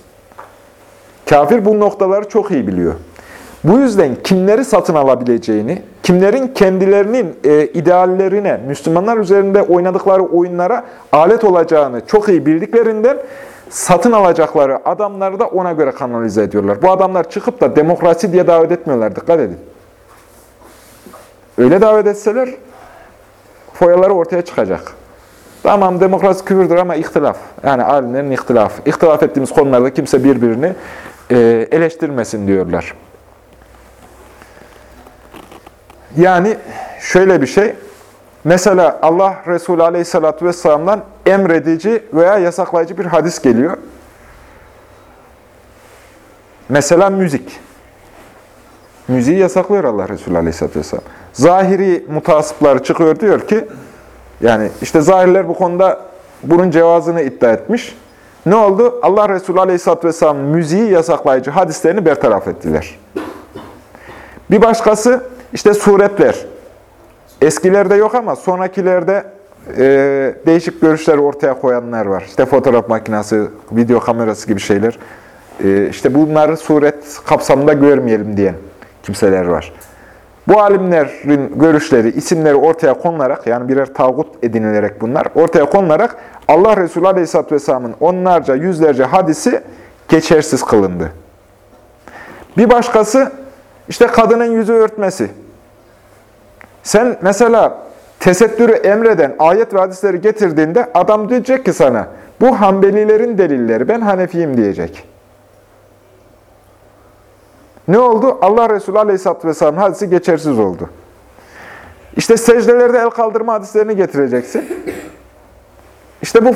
Speaker 1: Kafir bu noktaları çok iyi biliyor. Bu yüzden kimleri satın alabileceğini, kimlerin kendilerinin e, ideallerine, Müslümanlar üzerinde oynadıkları oyunlara alet olacağını çok iyi bildiklerinden satın alacakları adamları da ona göre kanalize ediyorlar. Bu adamlar çıkıp da demokrasi diye davet etmiyorlar. Dikkat edin. Öyle davet etseler foyaları ortaya çıkacak. Tamam demokrasi küfürdür ama ihtilaf. Yani alimlerin ihtilafı. İhtilaf ettiğimiz konularda kimse birbirini e, eleştirmesin diyorlar. Yani şöyle bir şey. Mesela Allah Resulü Aleyhisselatü Vesselam'dan emredici veya yasaklayıcı bir hadis geliyor. Mesela müzik. Müziği yasaklıyor Allah Resulü Aleyhisselatü Vesselam. Zahiri mutasıplar çıkıyor diyor ki, yani işte zahirler bu konuda bunun cevazını iddia etmiş. Ne oldu? Allah Resulü Aleyhisselatü Vesselam müziği yasaklayıcı hadislerini bertaraf ettiler. Bir başkası işte suretler. Eskilerde yok ama sonrakilerde e, değişik görüşler ortaya koyanlar var. İşte fotoğraf makinesi, video kamerası gibi şeyler. E, işte bunları suret kapsamında görmeyelim diyen kimseler var. Bu alimlerin görüşleri, isimleri ortaya konularak, yani birer tağut edinilerek bunlar, ortaya konularak Allah Resulü Aleyhisselatü Vesselam'ın onlarca, yüzlerce hadisi geçersiz kılındı. Bir başkası, işte kadının yüzü örtmesi. Sen mesela tesettürü emreden ayet ve hadisleri getirdiğinde adam diyecek ki sana, bu Hanbelilerin delilleri, ben Hanefiyim diyecek. Ne oldu? Allah Resulü Aleyhisselatü Vesselam'ın hadisi geçersiz oldu. İşte secdelerde el kaldırma hadislerini getireceksin. İşte bu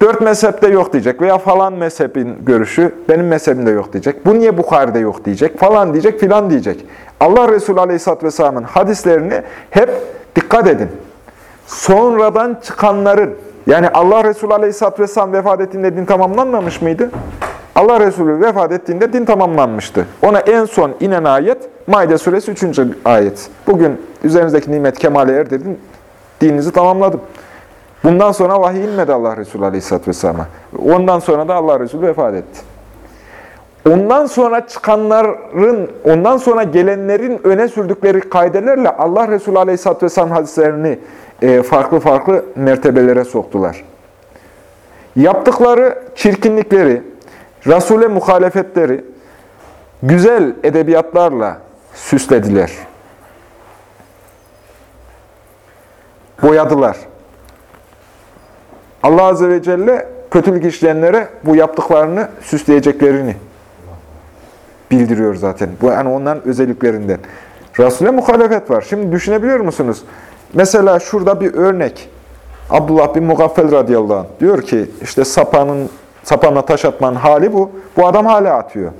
Speaker 1: dört mezhepte yok diyecek veya falan mezhebin görüşü benim mezhebimde yok diyecek. Bu niye Bukhari'de yok diyecek falan diyecek filan diyecek. Allah Resulü Aleyhisselatü Vesselam'ın hadislerini hep dikkat edin. Sonradan çıkanların yani Allah Resulü Aleyhisselatü Vesselam vefat ettiğinde din tamamlanmamış mıydı? Allah Resulü vefat ettiğinde din tamamlanmıştı. Ona en son inen ayet Maide suresi 3. ayet. Bugün üzerinizdeki nimet kemale erdirdim, dininizi tamamladım. Bundan sonra vahiy inmedi Allah Resulü Aleyhisselatü Vesselam'a. Ondan sonra da Allah Resulü vefat etti. ondan sonra çıkanların, ondan sonra gelenlerin öne sürdükleri kaidelerle Allah Resulü Aleyhisselatü Vesselam hadislerini e, farklı farklı mertebelere soktular. Yaptıkları çirkinlikleri, Resul'e muhalefetleri güzel edebiyatlarla süslediler. Boyadılar. Allah Azze ve Celle kötülük işleyenlere bu yaptıklarını süsleyeceklerini bildiriyor zaten. Bu yani onların özelliklerinden. Resul'e muhalefet var. Şimdi düşünebiliyor musunuz? Mesela şurada bir örnek. Abdullah bin Mugaffel radıyallahu anh diyor ki işte sapanın sapanla taş atmanın hali bu. Bu adam hala atıyor.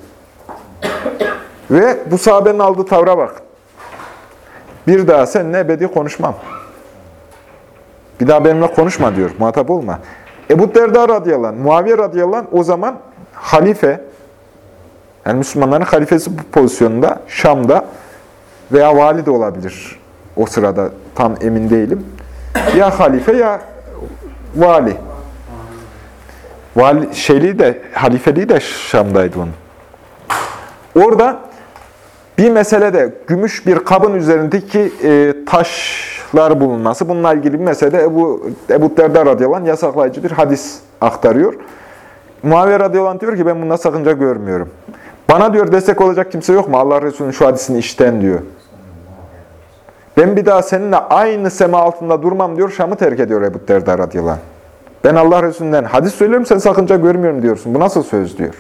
Speaker 1: Ve bu sahabenin aldığı tavra bak. Bir daha seninle ebedi konuşmam. Bir daha benimle konuşma diyor. Muhatap olma. Ebu Derda radıyallahu anh, Muaviye radıyallahu anh o zaman halife, yani Müslümanların halifesi bu pozisyonunda, Şam'da veya vali de olabilir. O sırada tam emin değilim. Ya halife ya vali. Vali şeyliği de, halifeliği de Şam'daydı onun. Orada bir meselede gümüş bir kabın üzerindeki e, taşlar bulunması, bununla ilgili bir meselede Ebu, Ebu Derda radıyallahu anh yasaklayıcı bir hadis aktarıyor. Muaviye radıyallahu anh diyor ki ben bunda sakınca görmüyorum. Bana diyor destek olacak kimse yok mu? Allah Resulü'nün şu hadisini işten diyor. Ben bir daha seninle aynı sema altında durmam diyor, Şam'ı terk ediyor Ebu Derda radıyallahu anh. Ben Allah Resulü'nden hadis söylüyorum, sen sakınca görmüyorum diyorsun. Bu nasıl söz diyor.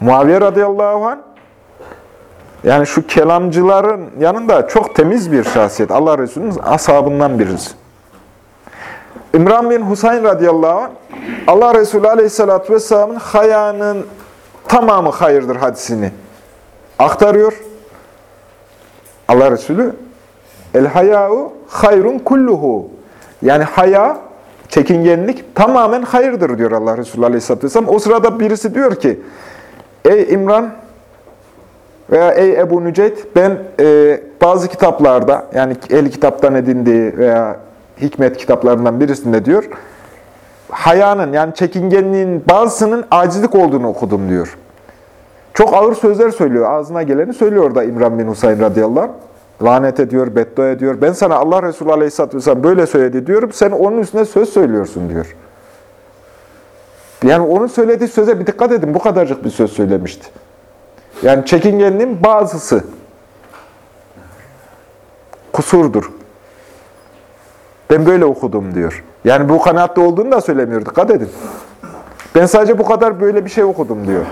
Speaker 1: Muaviye radıyallahu anh, yani şu kelamcıların yanında çok temiz bir şahsiyet. Allah Resulü'nün ashabından birisi. İmran bin Husayn radıyallahu anh, Allah Resulü aleyhissalatü vesselamın hayanın tamamı hayırdır hadisini aktarıyor. Allah Resulü El hayâ'u hayrun kulluhu. Yani haya, çekingenlik tamamen hayırdır diyor Allah Resulü Aleyhisselatü Vesselam. O sırada birisi diyor ki, Ey İmran veya ey Ebu Nüceyt, ben e, bazı kitaplarda, yani el kitaptan edindiği veya hikmet kitaplarından birisinde diyor, hayanın yani çekingenliğin bazısının acizlik olduğunu okudum diyor. Çok ağır sözler söylüyor. Ağzına geleni söylüyor da İmran bin Husayn radıyallahu anh. Lanet ediyor, beddua ediyor. Ben sana Allah Resulü aleyhisselatü vesselam böyle söyledi diyorum. Sen onun üstüne söz söylüyorsun diyor. Yani onun söylediği söze bir dikkat edin. Bu kadarcık bir söz söylemişti. Yani çekingenliğin bazısı kusurdur. Ben böyle okudum diyor. Yani bu kanaatte olduğunu da söylemiyor. Dikkat edin. Ben sadece bu kadar böyle bir şey okudum diyor.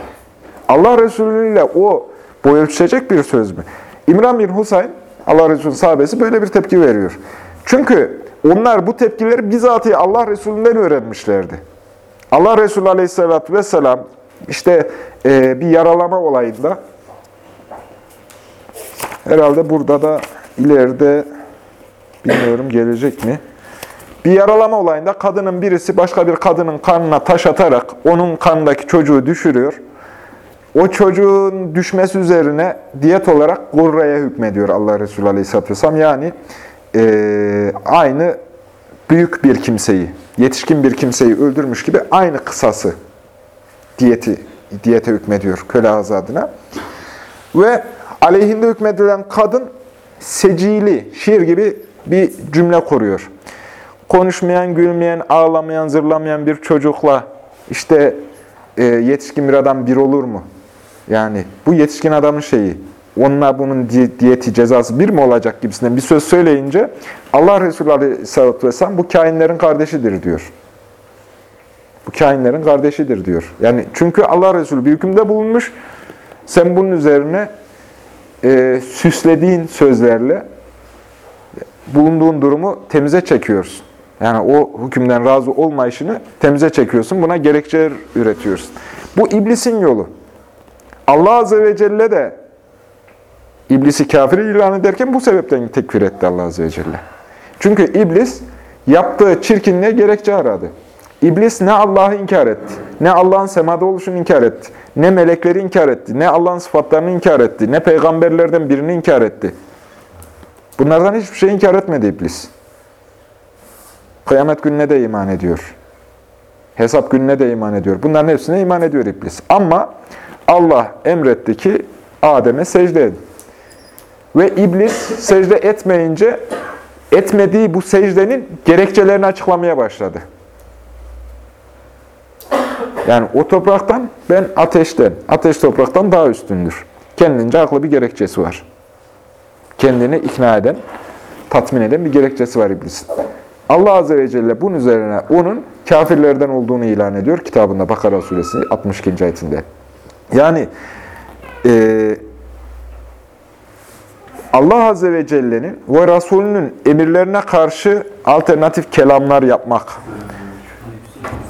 Speaker 1: Allah Resulü o boy ölçüşecek bir söz mü? İmran bin Husayn, Allah Resulü sahabesi böyle bir tepki veriyor. Çünkü onlar bu tepkileri bizatihi Allah Resulü'nden öğrenmişlerdi. Allah Resulü aleyhissalatü vesselam işte e, bir yaralama olayında herhalde burada da ileride bilmiyorum gelecek mi? Bir yaralama olayında kadının birisi başka bir kadının kanına taş atarak onun kanındaki çocuğu düşürüyor. O çocuğun düşmesi üzerine diyet olarak gurraya hükmediyor Allah Resulü Aleyhisselatü Vesselam. Yani e, aynı büyük bir kimseyi, yetişkin bir kimseyi öldürmüş gibi aynı kısası diyeti, diyete hükmediyor köle azadına. Ve aleyhinde hükmedilen kadın secili, şiir gibi bir cümle koruyor. Konuşmayan, gülmeyen, ağlamayan, zırlamayan bir çocukla işte e, yetişkin bir adam bir olur mu? Yani bu yetişkin adamın şeyi. Onunla bunun diyeti, cezası bir mi olacak gibisinden bir söz söyleyince Allah Resulü Aleyhisselatü Vesselam bu kainlerin kardeşidir diyor. Kainlerin kardeşidir diyor. Yani çünkü Allah Resulü bir hükümde bulunmuş. Sen bunun üzerine e, süslediğin sözlerle bulunduğun durumu temize çekiyorsun. Yani o hükümden razı olmayışını temize çekiyorsun. Buna gerekçeler üretiyorsun. Bu iblisin yolu. Allah Azze ve Celle de iblisi kafir ilan ederken bu sebepten tekfir etti Allah Azze ve Celle. Çünkü iblis yaptığı çirkinliğe gerekçe aradı. İblis ne Allah'ı inkar etti, ne Allah'ın semada oluşunu inkar etti, ne melekleri inkar etti, ne Allah'ın sıfatlarını inkar etti, ne peygamberlerden birini inkar etti. Bunlardan hiçbir şey inkar etmedi iblis. Kıyamet gününe de iman ediyor. Hesap gününe de iman ediyor. Bunların hepsine iman ediyor iblis. Ama Allah emretti ki Adem'e secde edin. Ve iblis secde etmeyince etmediği bu secdenin gerekçelerini açıklamaya başladı. Yani o topraktan, ben ateşten. Ateş topraktan daha üstündür. Kendince aklı bir gerekçesi var. Kendini ikna eden, tatmin eden bir gerekçesi var iblisin. Allah Azze ve Celle bunun üzerine onun kafirlerden olduğunu ilan ediyor kitabında Bakara Suresi 62. ayetinde. Yani e, Allah Azze ve Celle'nin ve Resulünün emirlerine karşı alternatif kelamlar yapmak.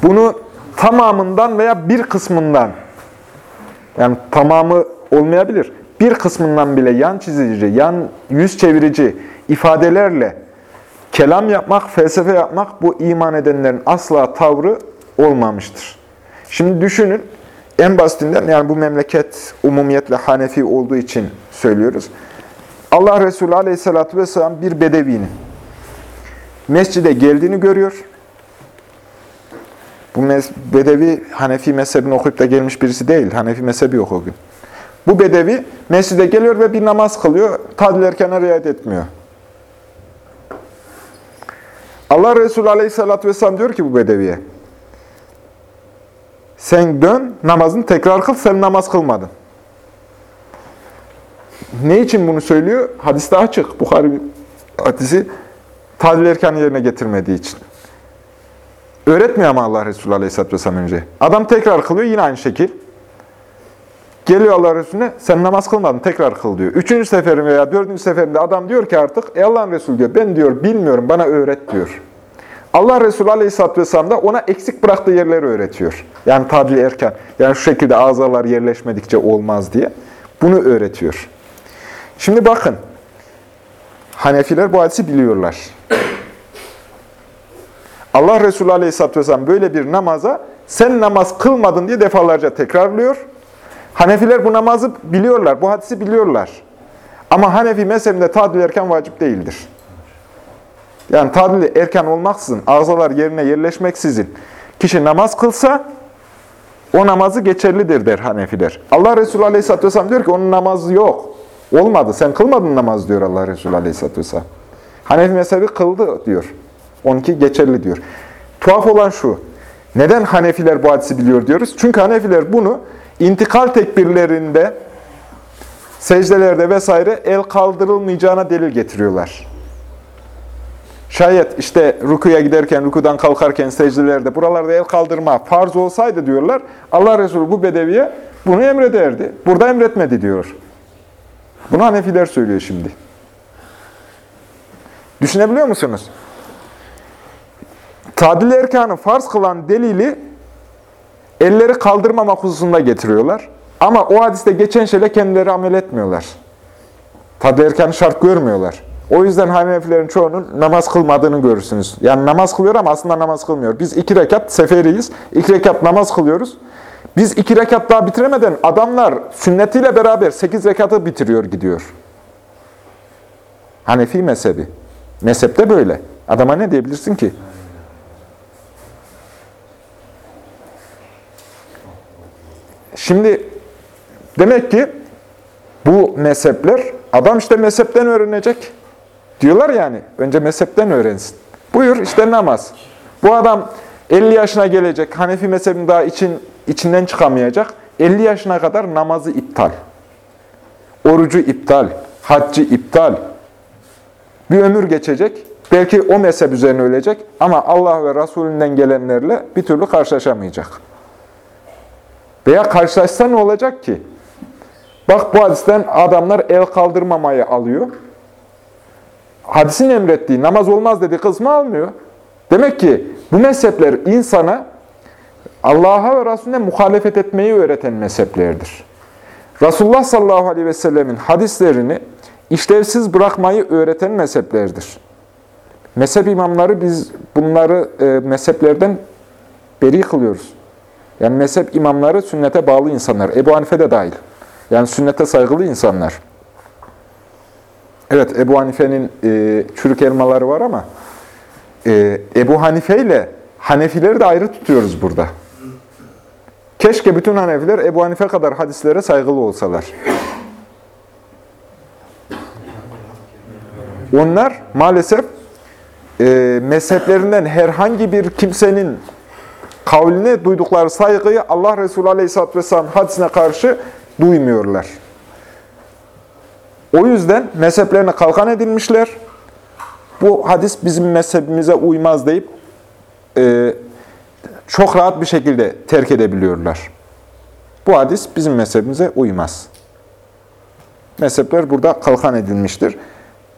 Speaker 1: Bunu tamamından veya bir kısmından, yani tamamı olmayabilir, bir kısmından bile yan çizici, yan yüz çevirici ifadelerle kelam yapmak, felsefe yapmak bu iman edenlerin asla tavrı olmamıştır. Şimdi düşünün, en basitinden yani bu memleket umumiyetle Hanefi olduğu için söylüyoruz. Allah Resulü Aleyhisselatü Vesselam bir bedevinin mescide geldiğini görüyor. Bu bedevi Hanefi mezhebini okuyup da gelmiş birisi değil. Hanefi mezhebi yok o gün. Bu bedevi mescide geliyor ve bir namaz kılıyor. Tadil erkene riayet etmiyor. Allah Resulü Aleyhisselatü Vesselam diyor ki bu bedeviye, sen dön, namazını tekrar kıl, sen namaz kılmadın. Ne için bunu söylüyor? Hadiste açık. Bukhari hadisi tadil erkanı yerine getirmediği için. Öğretmiyor ama Allah Resulü Aleyhisselatü Vesselam önce. Adam tekrar kılıyor yine aynı şekil. Geliyor Allah Resulüne, sen namaz kılmadın, tekrar kıl diyor. Üçüncü seferin veya dördüncü seferinde adam diyor ki artık, e Allah'ın Resulü diyor, ben diyor bilmiyorum, bana öğret diyor. Allah Resulü Aleyhisselatü Vesselam da ona eksik bıraktığı yerleri öğretiyor. Yani tadil erken, yani şu şekilde azalar yerleşmedikçe olmaz diye. Bunu öğretiyor. Şimdi bakın, Hanefiler bu hadisi biliyorlar. Allah Resulü Aleyhisselatü Vesselam böyle bir namaza sen namaz kılmadın diye defalarca tekrarlıyor. Hanefiler bu namazı biliyorlar, bu hadisi biliyorlar. Ama Hanefi mezhebinde tadil erken vacip değildir. Yani tadil erken olmaksızın, ağzalar yerine yerleşmeksizin kişi namaz kılsa o namazı geçerlidir der Hanefiler. Allah Resulü Aleyhisselatü Vesselam diyor ki onun namazı yok. Olmadı. Sen kılmadın namaz diyor Allah Resulü Aleyhisselatü Vesselam. Hanefi mezhebi kıldı diyor. 12 geçerli diyor. Tuhaf olan şu. Neden Hanefiler bu hadisi biliyor diyoruz? Çünkü Hanefiler bunu intikal tekbirlerinde, secdelerde vesaire el kaldırılmayacağına delil getiriyorlar. Şayet işte rukuya giderken, rukudan kalkarken secdelerde, buralarda el kaldırma farz olsaydı diyorlar, Allah Resulü bu bedeviye bunu emrederdi. Burada emretmedi diyor. Bunu Hanefiler söylüyor şimdi. Düşünebiliyor musunuz? Tadil erkanı farz kılan delili elleri kaldırmamak hususunda getiriyorlar. Ama o hadiste geçen şeyle kendileri amel etmiyorlar. Tadil erkanı şart görmüyorlar. O yüzden Hanefilerin çoğunun namaz kılmadığını görürsünüz. Yani namaz kılıyor ama aslında namaz kılmıyor. Biz iki rekat seferiyiz. iki rekat namaz kılıyoruz. Biz iki rekat daha bitiremeden adamlar sünnetiyle beraber sekiz rekatı bitiriyor gidiyor. Hanefi mezhebi. Mezhepte böyle. Adama ne diyebilirsin ki? Şimdi demek ki bu mezhepler, adam işte mezhepten öğrenecek. Diyorlar yani, önce mezhepten öğrensin. Buyur işte namaz. Bu adam 50 yaşına gelecek, Hanefi mezhebinin daha için, içinden çıkamayacak. 50 yaşına kadar namazı iptal. Orucu iptal, haccı iptal. Bir ömür geçecek. Belki o mezhep üzerine ölecek ama Allah ve Resulünden gelenlerle bir türlü karşılaşamayacak. Veya karşılaşsa ne olacak ki? Bak bu hadisten adamlar el kaldırmamayı alıyor. Hadisin emrettiği namaz olmaz dediği kısmı almıyor. Demek ki bu mezhepler insana Allah'a ve Resulüne muhalefet etmeyi öğreten mezheplerdir. Resulullah sallallahu aleyhi ve sellemin hadislerini işlevsiz bırakmayı öğreten mezheplerdir. Mezhep imamları biz bunları e, mezheplerden beri kılıyoruz. Yani mezhep imamları sünnete bağlı insanlar. Ebu Hanife de dahil. Yani sünnete saygılı insanlar. Evet, Ebu Hanife'nin e, çürük elmaları var ama e, Ebu Hanife ile Hanefileri de ayrı tutuyoruz burada. Keşke bütün Hanefiler Ebu Hanife kadar hadislere saygılı olsalar. Onlar maalesef e, mezheplerinden herhangi bir kimsenin kavline duydukları saygıyı Allah Resulü Aleyhisselatü Vesselam hadisine karşı duymuyorlar. O yüzden mezheplerine kalkan edilmişler. Bu hadis bizim mezhebimize uymaz deyip e, çok rahat bir şekilde terk edebiliyorlar. Bu hadis bizim mezhebimize uymaz. Mezhepler burada kalkan edilmiştir.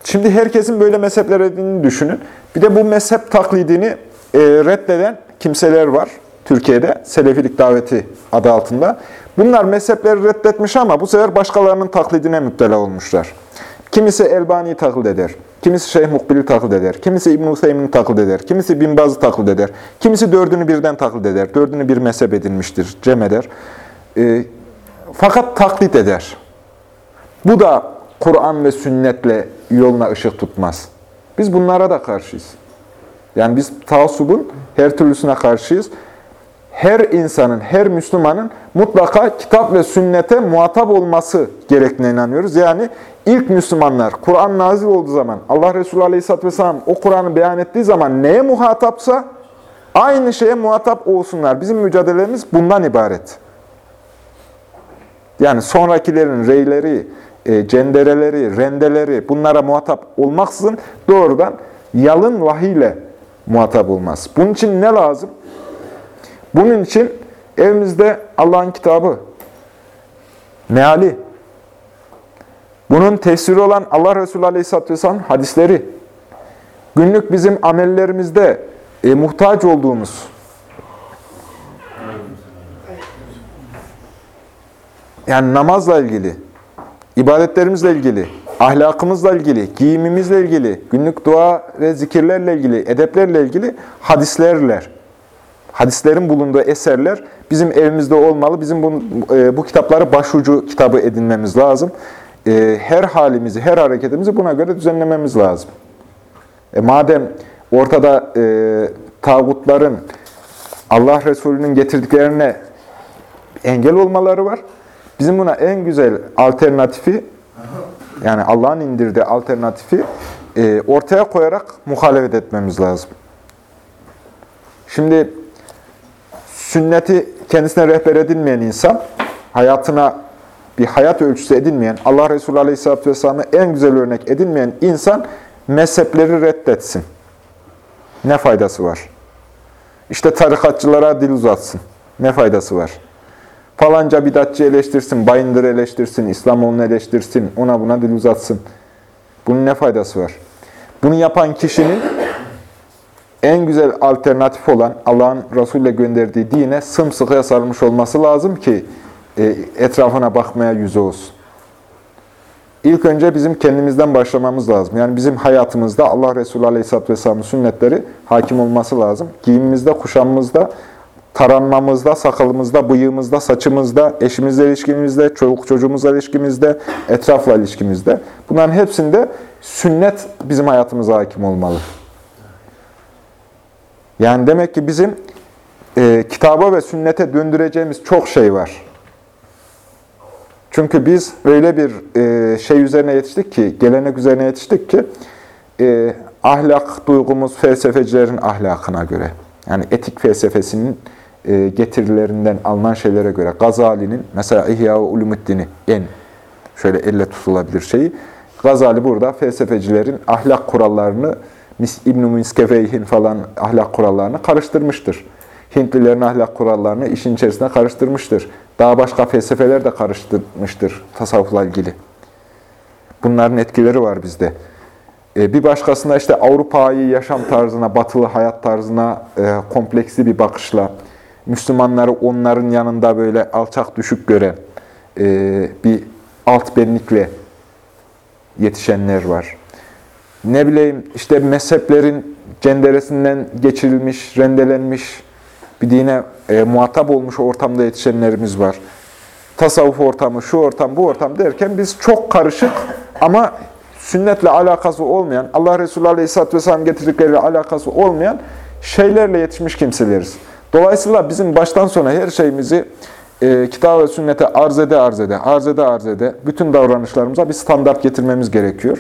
Speaker 1: Şimdi herkesin böyle mezhepler edindiğini düşünün. Bir de bu mezhep taklidini e, reddeden kimseler var Türkiye'de. Selefilik daveti adı altında. Bunlar mezhepleri reddetmiş ama bu sefer başkalarının taklidine müptela olmuşlar. Kimisi Elbani'yi taklit eder. Kimisi Şeyh Mukbil'i taklit eder. Kimisi İbn-i Hüseyin'i taklit eder. Kimisi Bin Baz'ı taklit eder. Kimisi dördünü birden taklit eder. Dördünü bir mezhep edilmiştir, cem eder. E, fakat taklit eder. Bu da Kur'an ve sünnetle yoluna ışık tutmaz. Biz bunlara da karşıyız. Yani biz taassubun her türlüsüne karşıyız. Her insanın, her Müslümanın mutlaka kitap ve sünnete muhatap olması gerektiğine inanıyoruz. Yani ilk Müslümanlar Kur'an nazil olduğu zaman, Allah Resulü Aleyhisselatü Vesselam o Kur'an'ı beyan ettiği zaman neye muhatapsa aynı şeye muhatap olsunlar. Bizim mücadelemiz bundan ibaret. Yani sonrakilerin reyleri, e, cendereleri, rendeleri bunlara muhatap olmaksızın doğrudan yalın vahiyle muhatap olmaz. Bunun için ne lazım? Bunun için evimizde Allah'ın kitabı, meali, bunun tefsiri olan Allah Resulü Aleyhisselatü Vesselam hadisleri, günlük bizim amellerimizde e, muhtaç olduğumuz, yani namazla ilgili, ibadetlerimizle ilgili, ahlakımızla ilgili, giyimimizle ilgili, günlük dua ve zikirlerle ilgili, edeplerle ilgili hadislerler. Hadislerin bulunduğu eserler bizim evimizde olmalı. Bizim bu, e, bu kitapları başucu kitabı edinmemiz lazım. E, her halimizi, her hareketimizi buna göre düzenlememiz lazım. E, madem ortada e, tağutların Allah Resulü'nün getirdiklerine engel olmaları var, bizim buna en güzel alternatifi yani Allah'ın indirdiği alternatifi e, ortaya koyarak muhalefet etmemiz lazım. Şimdi sünneti kendisine rehber edinmeyen insan, hayatına bir hayat ölçüsü edinmeyen, Allah Resulü Aleyhisselatü Vesselam'ı en güzel örnek edinmeyen insan mezhepleri reddetsin. Ne faydası var? İşte tarikatçılara dil uzatsın. Ne faydası var? Falanca bidatçı eleştirsin, Bayındır eleştirsin, İslamoğlu'nu eleştirsin, ona buna dil uzatsın. Bunun ne faydası var? Bunu yapan kişinin en güzel alternatif olan Allah'ın Resulü'yle gönderdiği dine sımsıkıya sarılmış olması lazım ki e, etrafına bakmaya yüzü olsun. İlk önce bizim kendimizden başlamamız lazım. Yani bizim hayatımızda Allah Resulü Aleyhisselatü Vesselam'ın sünnetleri hakim olması lazım. Giyimimizde, kuşamımızda, taranmamızda, sakalımızda, bıyığımızda, saçımızda, eşimizle ilişkimizde, çocuk çocuğumuzla ilişkimizde, etrafla ilişkimizde. Bunların hepsinde sünnet bizim hayatımıza hakim olmalı. Yani demek ki bizim e, kitaba ve sünnete döndüreceğimiz çok şey var. Çünkü biz öyle bir e, şey üzerine yetiştik ki, gelenek üzerine yetiştik ki, e, ahlak duygumuz felsefecilerin ahlakına göre, yani etik felsefesinin getirilerinden alınan şeylere göre, Gazali'nin, mesela İhya-ı Ulumuddin'i en şöyle elle tutulabilir şeyi, Gazali burada felsefecilerin ahlak kurallarını, İbn-i Miskefeyh'in falan ahlak kurallarını karıştırmıştır. Hintlilerin ahlak kurallarını işin içerisine karıştırmıştır. Daha başka felsefeler de karıştırmıştır tasavvufla ilgili. Bunların etkileri var bizde. E, bir başkasında işte Avrupa'yı yaşam tarzına, batılı hayat tarzına e, kompleksli bir bakışla, Müslümanları onların yanında böyle alçak düşük gören e, bir alt benlikle yetişenler var. Ne bileyim işte mezheplerin cenderesinden geçirilmiş, rendelenmiş, bir dine e, muhatap olmuş ortamda yetişenlerimiz var. Tasavvuf ortamı, şu ortam, bu ortam derken biz çok karışık ama sünnetle alakası olmayan, Allah Resulü Aleyhisselatü Vesselam getirdikleriyle alakası olmayan şeylerle yetişmiş kimseleriz. Dolayısıyla bizim baştan sona her şeyimizi e, kitap ve sünnete arz ede arz ede, arz ede arz ede, bütün davranışlarımıza bir standart getirmemiz gerekiyor.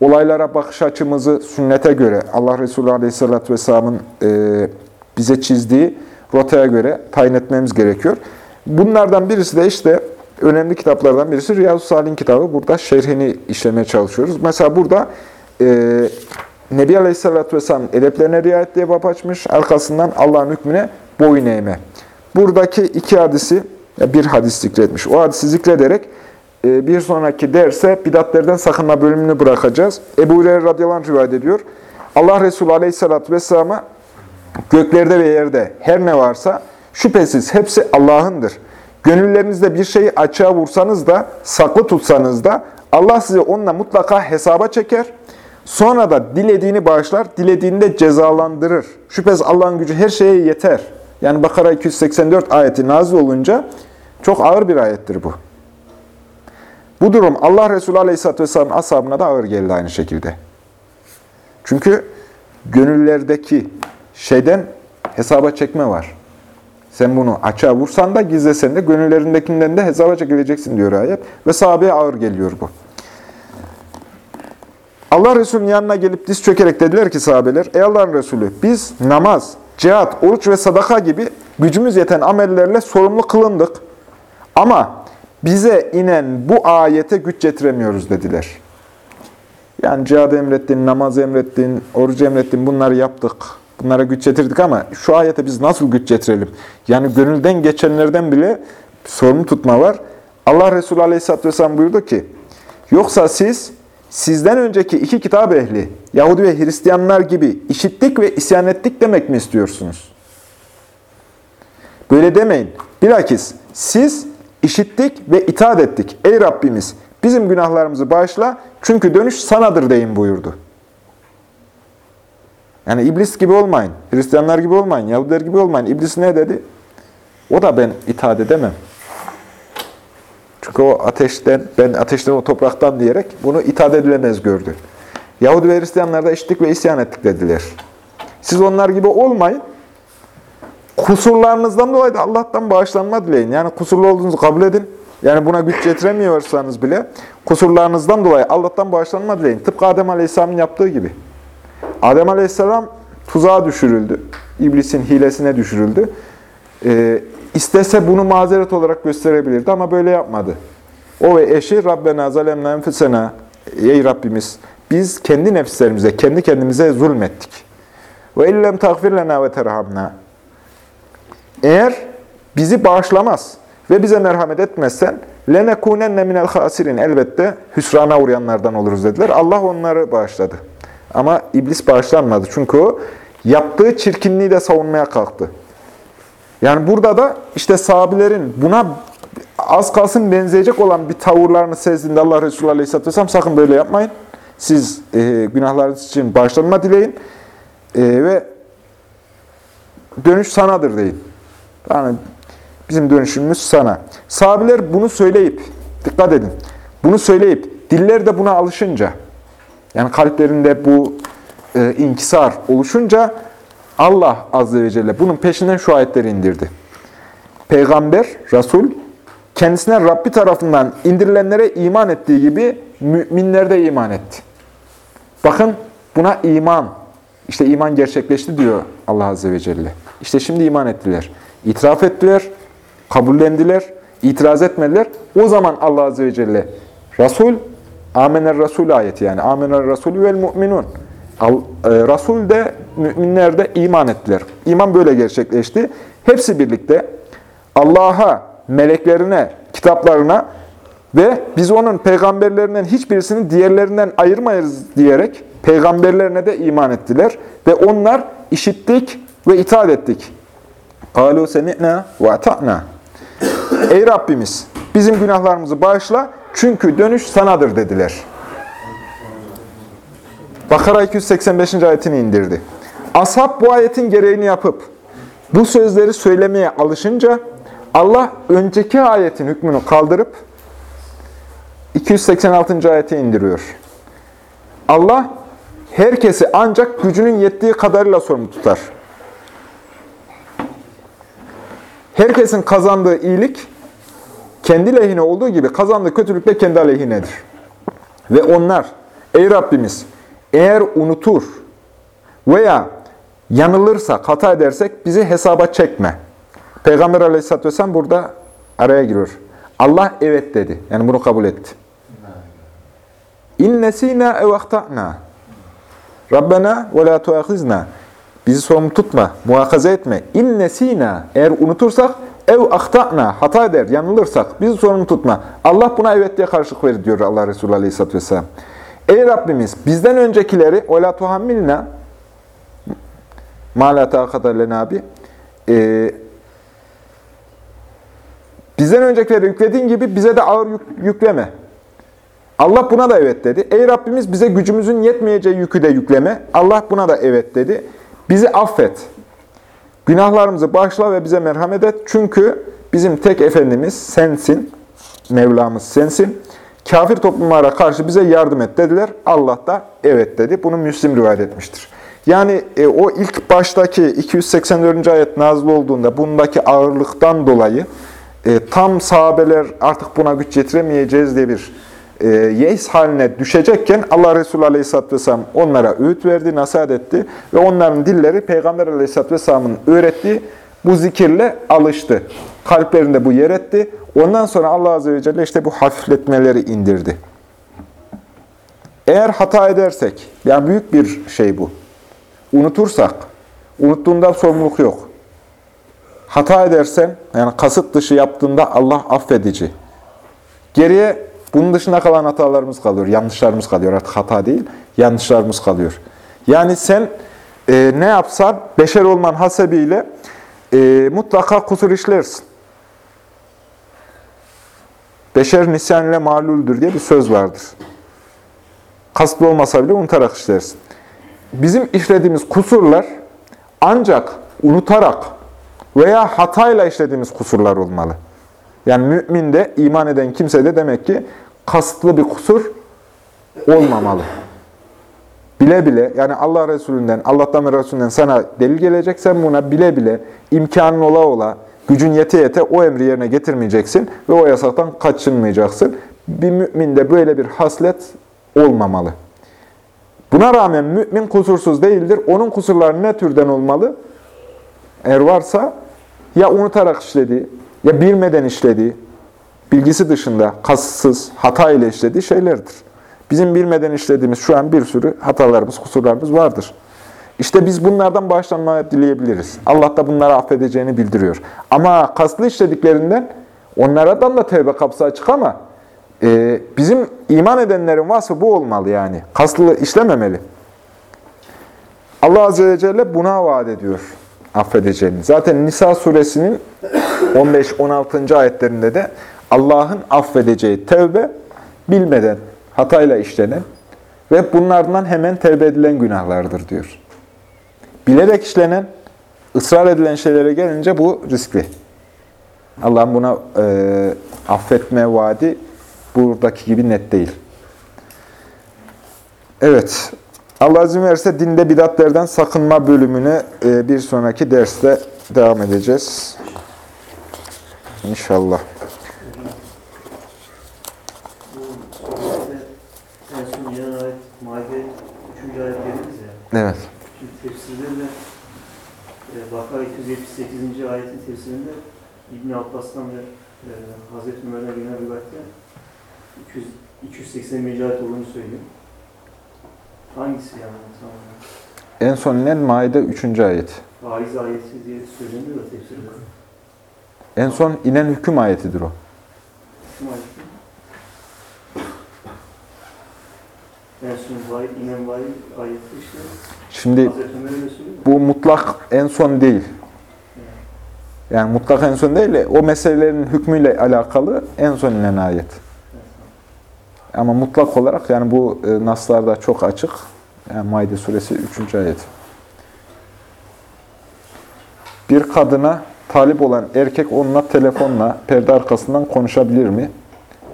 Speaker 1: Olaylara bakış açımızı sünnete göre, Allah Resulü Aleyhisselatü Vesselam'ın e, bize çizdiği rotaya göre tayin etmemiz gerekiyor. Bunlardan birisi de işte önemli kitaplardan birisi Riyazu Salih'in kitabı. Burada şerhini işlemeye çalışıyoruz. Mesela burada e, Nebi Aleyhisselatü Vesselam'ın edeplerine riayet diye bab açmış. Arkasından Allah'ın hükmüne boyun eğme. Buradaki iki hadisi, bir hadis zikretmiş. O hadisi zikrederek e, bir sonraki derse bidatlerden sakınma bölümünü bırakacağız. Ebu Hureyre radıyallahu anh rivayet ediyor. Allah Resulü aleyhissalatü vesselam'a göklerde ve yerde her ne varsa şüphesiz hepsi Allah'ındır. Gönüllerinizde bir şeyi açığa vursanız da, saklı tutsanız da Allah sizi onunla mutlaka hesaba çeker. Sonra da dilediğini bağışlar, dilediğini de cezalandırır. Şüphesiz Allah'ın gücü her şeye yeter. Yani Bakara 284 ayeti nazil olunca çok ağır bir ayettir bu. Bu durum Allah Resulü Aleyhisselatü Vesselam'ın ashabına da ağır geldi aynı şekilde. Çünkü gönüllerdeki şeyden hesaba çekme var. Sen bunu açığa vursan da gizlesen de gönüllerindekinden de hesaba çekileceksin diyor ayet. Ve sahabeye ağır geliyor bu. Allah Resulü'nün yanına gelip diz çökerek dediler ki sahabeler, Ey Allah'ın Resulü biz namaz, cihat, oruç ve sadaka gibi gücümüz yeten amellerle sorumlu kılındık. Ama bize inen bu ayete güç getiremiyoruz dediler. Yani cihad emrettin, namaz emrettin, oruç emrettin bunları yaptık. Bunlara güç getirdik ama şu ayete biz nasıl güç getirelim? Yani gönülden geçenlerden bile sorumlu tutma var. Allah Resulü Aleyhisselatü Vesselam buyurdu ki, Yoksa siz sizden önceki iki kitap ehli, Yahudi ve Hristiyanlar gibi işittik ve isyan ettik demek mi istiyorsunuz? Böyle demeyin. Bilakis siz işittik ve itaat ettik. Ey Rabbimiz bizim günahlarımızı bağışla çünkü dönüş sanadır deyin buyurdu. Yani iblis gibi olmayın, Hristiyanlar gibi olmayın, Yahudiler gibi olmayın. İblis ne dedi? O da ben itaat edemem. Çünkü o ateşten, ben ateşten o topraktan diyerek bunu itaat edilemez gördü. Yahudi ve Hristiyanlar da içtik ve isyan ettik dediler. Siz onlar gibi olmayın. Kusurlarınızdan dolayı da Allah'tan bağışlanma dileyin. Yani kusurlu olduğunuzu kabul edin. Yani buna güç getiremiyorsanız bile kusurlarınızdan dolayı Allah'tan bağışlanma dileyin. Tıpkı Adem Aleyhisselam'ın yaptığı gibi. Adem Aleyhisselam tuzağa düşürüldü. İblisin hilesine düşürüldü. Ee, istese bunu mazeret olarak gösterebilirdi ama böyle yapmadı. O ve eşi Rabbena zalemna enfusena Ey Rabbimiz biz kendi nefislerimize, kendi kendimize zulmettik. Ve illem tagfir lena ve terhamna. Eğer bizi bağışlamaz ve bize merhamet etmezsen lenekunenne minel hasirin elbette hüsrana uğrayanlardan oluruz dediler. Allah onları bağışladı. Ama iblis bağışlanmadı. Çünkü o yaptığı çirkinliği de savunmaya kalktı. Yani burada da işte sahabilerin buna az kalsın benzeyecek olan bir tavırlarını sezdiğinde Allah Resulü Aleyhisselatü Vesselam sakın böyle yapmayın. Siz e, günahlarınız için bağışlanma dileyin e, ve dönüş sanadır deyin. Yani bizim dönüşümüz sana. Sahabiler bunu söyleyip, dikkat edin, bunu söyleyip, diller de buna alışınca, yani kalplerinde bu e, inkisar oluşunca Allah Azze ve Celle bunun peşinden şu ayetleri indirdi. Peygamber, Resul, kendisine Rabbi tarafından indirilenlere iman ettiği gibi müminler de iman etti. Bakın buna iman, işte iman gerçekleşti diyor Allah Azze ve Celle. İşte şimdi iman ettiler. İtiraf ettiler, kabullendiler, itiraz etmediler. O zaman Allah Azze ve Celle, Resul, Amener Resul ayeti yani. Amener Resulü vel mu'minun. E, Resul de müminler de iman ettiler. İman böyle gerçekleşti. Hepsi birlikte Allah'a, meleklerine, kitaplarına ve biz onun peygamberlerinden hiçbirisini diğerlerinden ayırmayız diyerek peygamberlerine de iman ettiler. Ve onlar işittik ve itaat ettik. قَالُوا سَمِعْنَا وَاَتَعْنَا Ey Rabbimiz bizim günahlarımızı bağışla çünkü dönüş sanadır dediler. Bakara 285. ayetini indirdi. Ashab bu ayetin gereğini yapıp bu sözleri söylemeye alışınca Allah önceki ayetin hükmünü kaldırıp 286. ayeti indiriyor. Allah herkesi ancak gücünün yettiği kadarıyla sorumlu tutar. Herkesin kazandığı iyilik kendi lehine olduğu gibi kazandığı kötülük de kendi aleyhinedir. Ve onlar, ey Rabbimiz eğer unutur veya yanılırsak, hata edersek bizi hesaba çekme. Peygamber aleyhisselatü vesselam burada araya giriyor. Allah evet dedi. Yani bunu kabul etti. İnnesina ev ahtana. Rabbena ve la tuahizna. Bizi sorumlu tutma, muhakaza etme. İnnesina. Eğer unutursak ev ahtana. Hata eder, yanılırsak bizi sorumlu tutma. Allah buna evet diye karşılık verir diyor Allah Resulü Aleyhisselatü Vesselam. Ey Rabbimiz bizden öncekileri ve la tuhammilna ma la taqata lena abi. Ee, bizden öncekileri yüklediğin gibi bize de ağır yük, yükleme. Allah buna da evet dedi. Ey Rabbimiz bize gücümüzün yetmeyeceği yükü de yükleme. Allah buna da evet dedi. Bizi affet. Günahlarımızı bağışla ve bize merhamet et. Çünkü bizim tek Efendimiz sensin. Mevlamız sensin. Kafir toplumlara karşı bize yardım et dediler. Allah da evet dedi. Bunu Müslim rivayet etmiştir. Yani e, o ilk baştaki 284. ayet nazil olduğunda bundaki ağırlıktan dolayı e, tam sahabeler artık buna güç yetiremeyeceğiz diye bir e, yeis haline düşecekken Allah Resulü Aleyhisselatü Vesselam onlara öğüt verdi, nasihat etti ve onların dilleri Peygamber Aleyhisselatü Vesselam'ın öğrettiği bu zikirle alıştı. Kalplerinde bu yer etti. Ondan sonra Allah Azze ve Celle işte bu hafifletmeleri indirdi. Eğer hata edersek, yani büyük bir şey bu. Unutursak, unuttuğunda sorumluluk yok. Hata edersen, yani kasıt dışı yaptığında Allah affedici. Geriye bunun dışında kalan hatalarımız kalıyor, yanlışlarımız kalıyor. Artık hata değil, yanlışlarımız kalıyor. Yani sen e, ne yapsan, beşer olman hasebiyle e, mutlaka kusur işlersin. Beşer nisyan ile maluldür diye bir söz vardır. Kasıtlı olmasa bile unutarak işlersin. Bizim işlediğimiz kusurlar ancak unutarak veya hatayla işlediğimiz kusurlar olmalı. Yani mümin de, iman eden kimse de demek ki kasıtlı bir kusur olmamalı. Bile bile, yani Allah Resulü'nden, Allah'tan ve Resulü'nden sana delil gelecek, sen buna bile bile, imkanın ola ola, gücün yete yete o emri yerine getirmeyeceksin ve o yasaktan kaçınmayacaksın. Bir mümin de böyle bir haslet olmamalı. Buna rağmen mümin kusursuz değildir. Onun kusurları ne türden olmalı? Eğer varsa ya unutarak işlediği, ya bilmeden işlediği, bilgisi dışında kasıtsız, hata ile işlediği şeylerdir. Bizim bilmeden işlediğimiz şu an bir sürü hatalarımız, kusurlarımız vardır. İşte biz bunlardan bağışlanmayı dileyebiliriz. Allah da bunları affedeceğini bildiriyor. Ama kasıtlı işlediklerinden onlardan da tevbe kapısı açık ama e, bizim iman edenlerin vasfı bu olmalı yani. Kasıtlı işlememeli. Allah Azze ve Celle buna vaat ediyor affedeceğini. Zaten Nisa suresinin 15-16. ayetlerinde de Allah'ın affedeceği tevbe bilmeden, hatayla işlenen ve bunlardan hemen tevbe edilen günahlardır diyor. Bilerek işlenen, ısrar edilen şeylere gelince bu riskli. Allah'ın buna e, affetme vaadi buradaki gibi net değil. Evet, Allah izin verirse dinde bidatlerden sakınma bölümüne e, bir sonraki derste devam edeceğiz. İnşallah.
Speaker 2: En son yeni ayet, Maide 3. ayet dediniz ya.
Speaker 1: Evet.
Speaker 2: Şimdi tefsirlerle e, Bakara 278. ayetin tefsirinde İbn Abbas'tan ve e, Hazreti Ömer'den gelen rivayette 200, 281. ayet olduğunu söylüyor. Hangisi yani? Tamam.
Speaker 1: En son inen Maide 3. ayet.
Speaker 2: Faiz ayeti diye söyleniyor da tefsirde.
Speaker 1: En son inen hüküm ayetidir o.
Speaker 2: Kim ayet? En son vaid, inen vaid ayeti işte.
Speaker 1: Şimdi bu mutlak en son değil. Yani mutlak en son değil de o meselelerin hükmüyle alakalı en son inen ayet. Ama mutlak olarak yani bu e, naslarda çok açık. Yani Maide suresi 3. ayet. Bir kadına talip olan erkek onunla telefonla perde arkasından konuşabilir mi?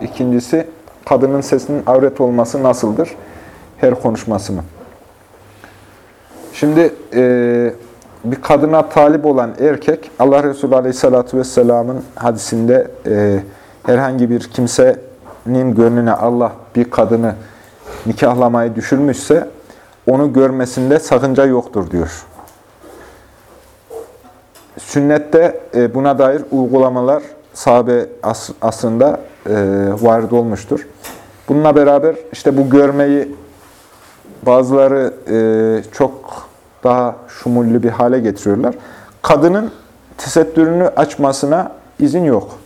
Speaker 1: İkincisi, kadının sesinin avret olması nasıldır? Her konuşması mı? Şimdi e, bir kadına talip olan erkek, Allah Resulü Aleyhisselatü Vesselam'ın hadisinde e, herhangi bir kimsenin gönlüne Allah bir kadını nikahlamayı düşürmüşse, onu görmesinde sakınca yoktur diyor. Sünnette e, buna dair uygulamalar sahabe as asrında e, varid olmuştur. Bununla beraber işte bu görmeyi bazıları e, çok daha şumullü bir hale getiriyorlar. Kadının tesettürünü açmasına izin yok.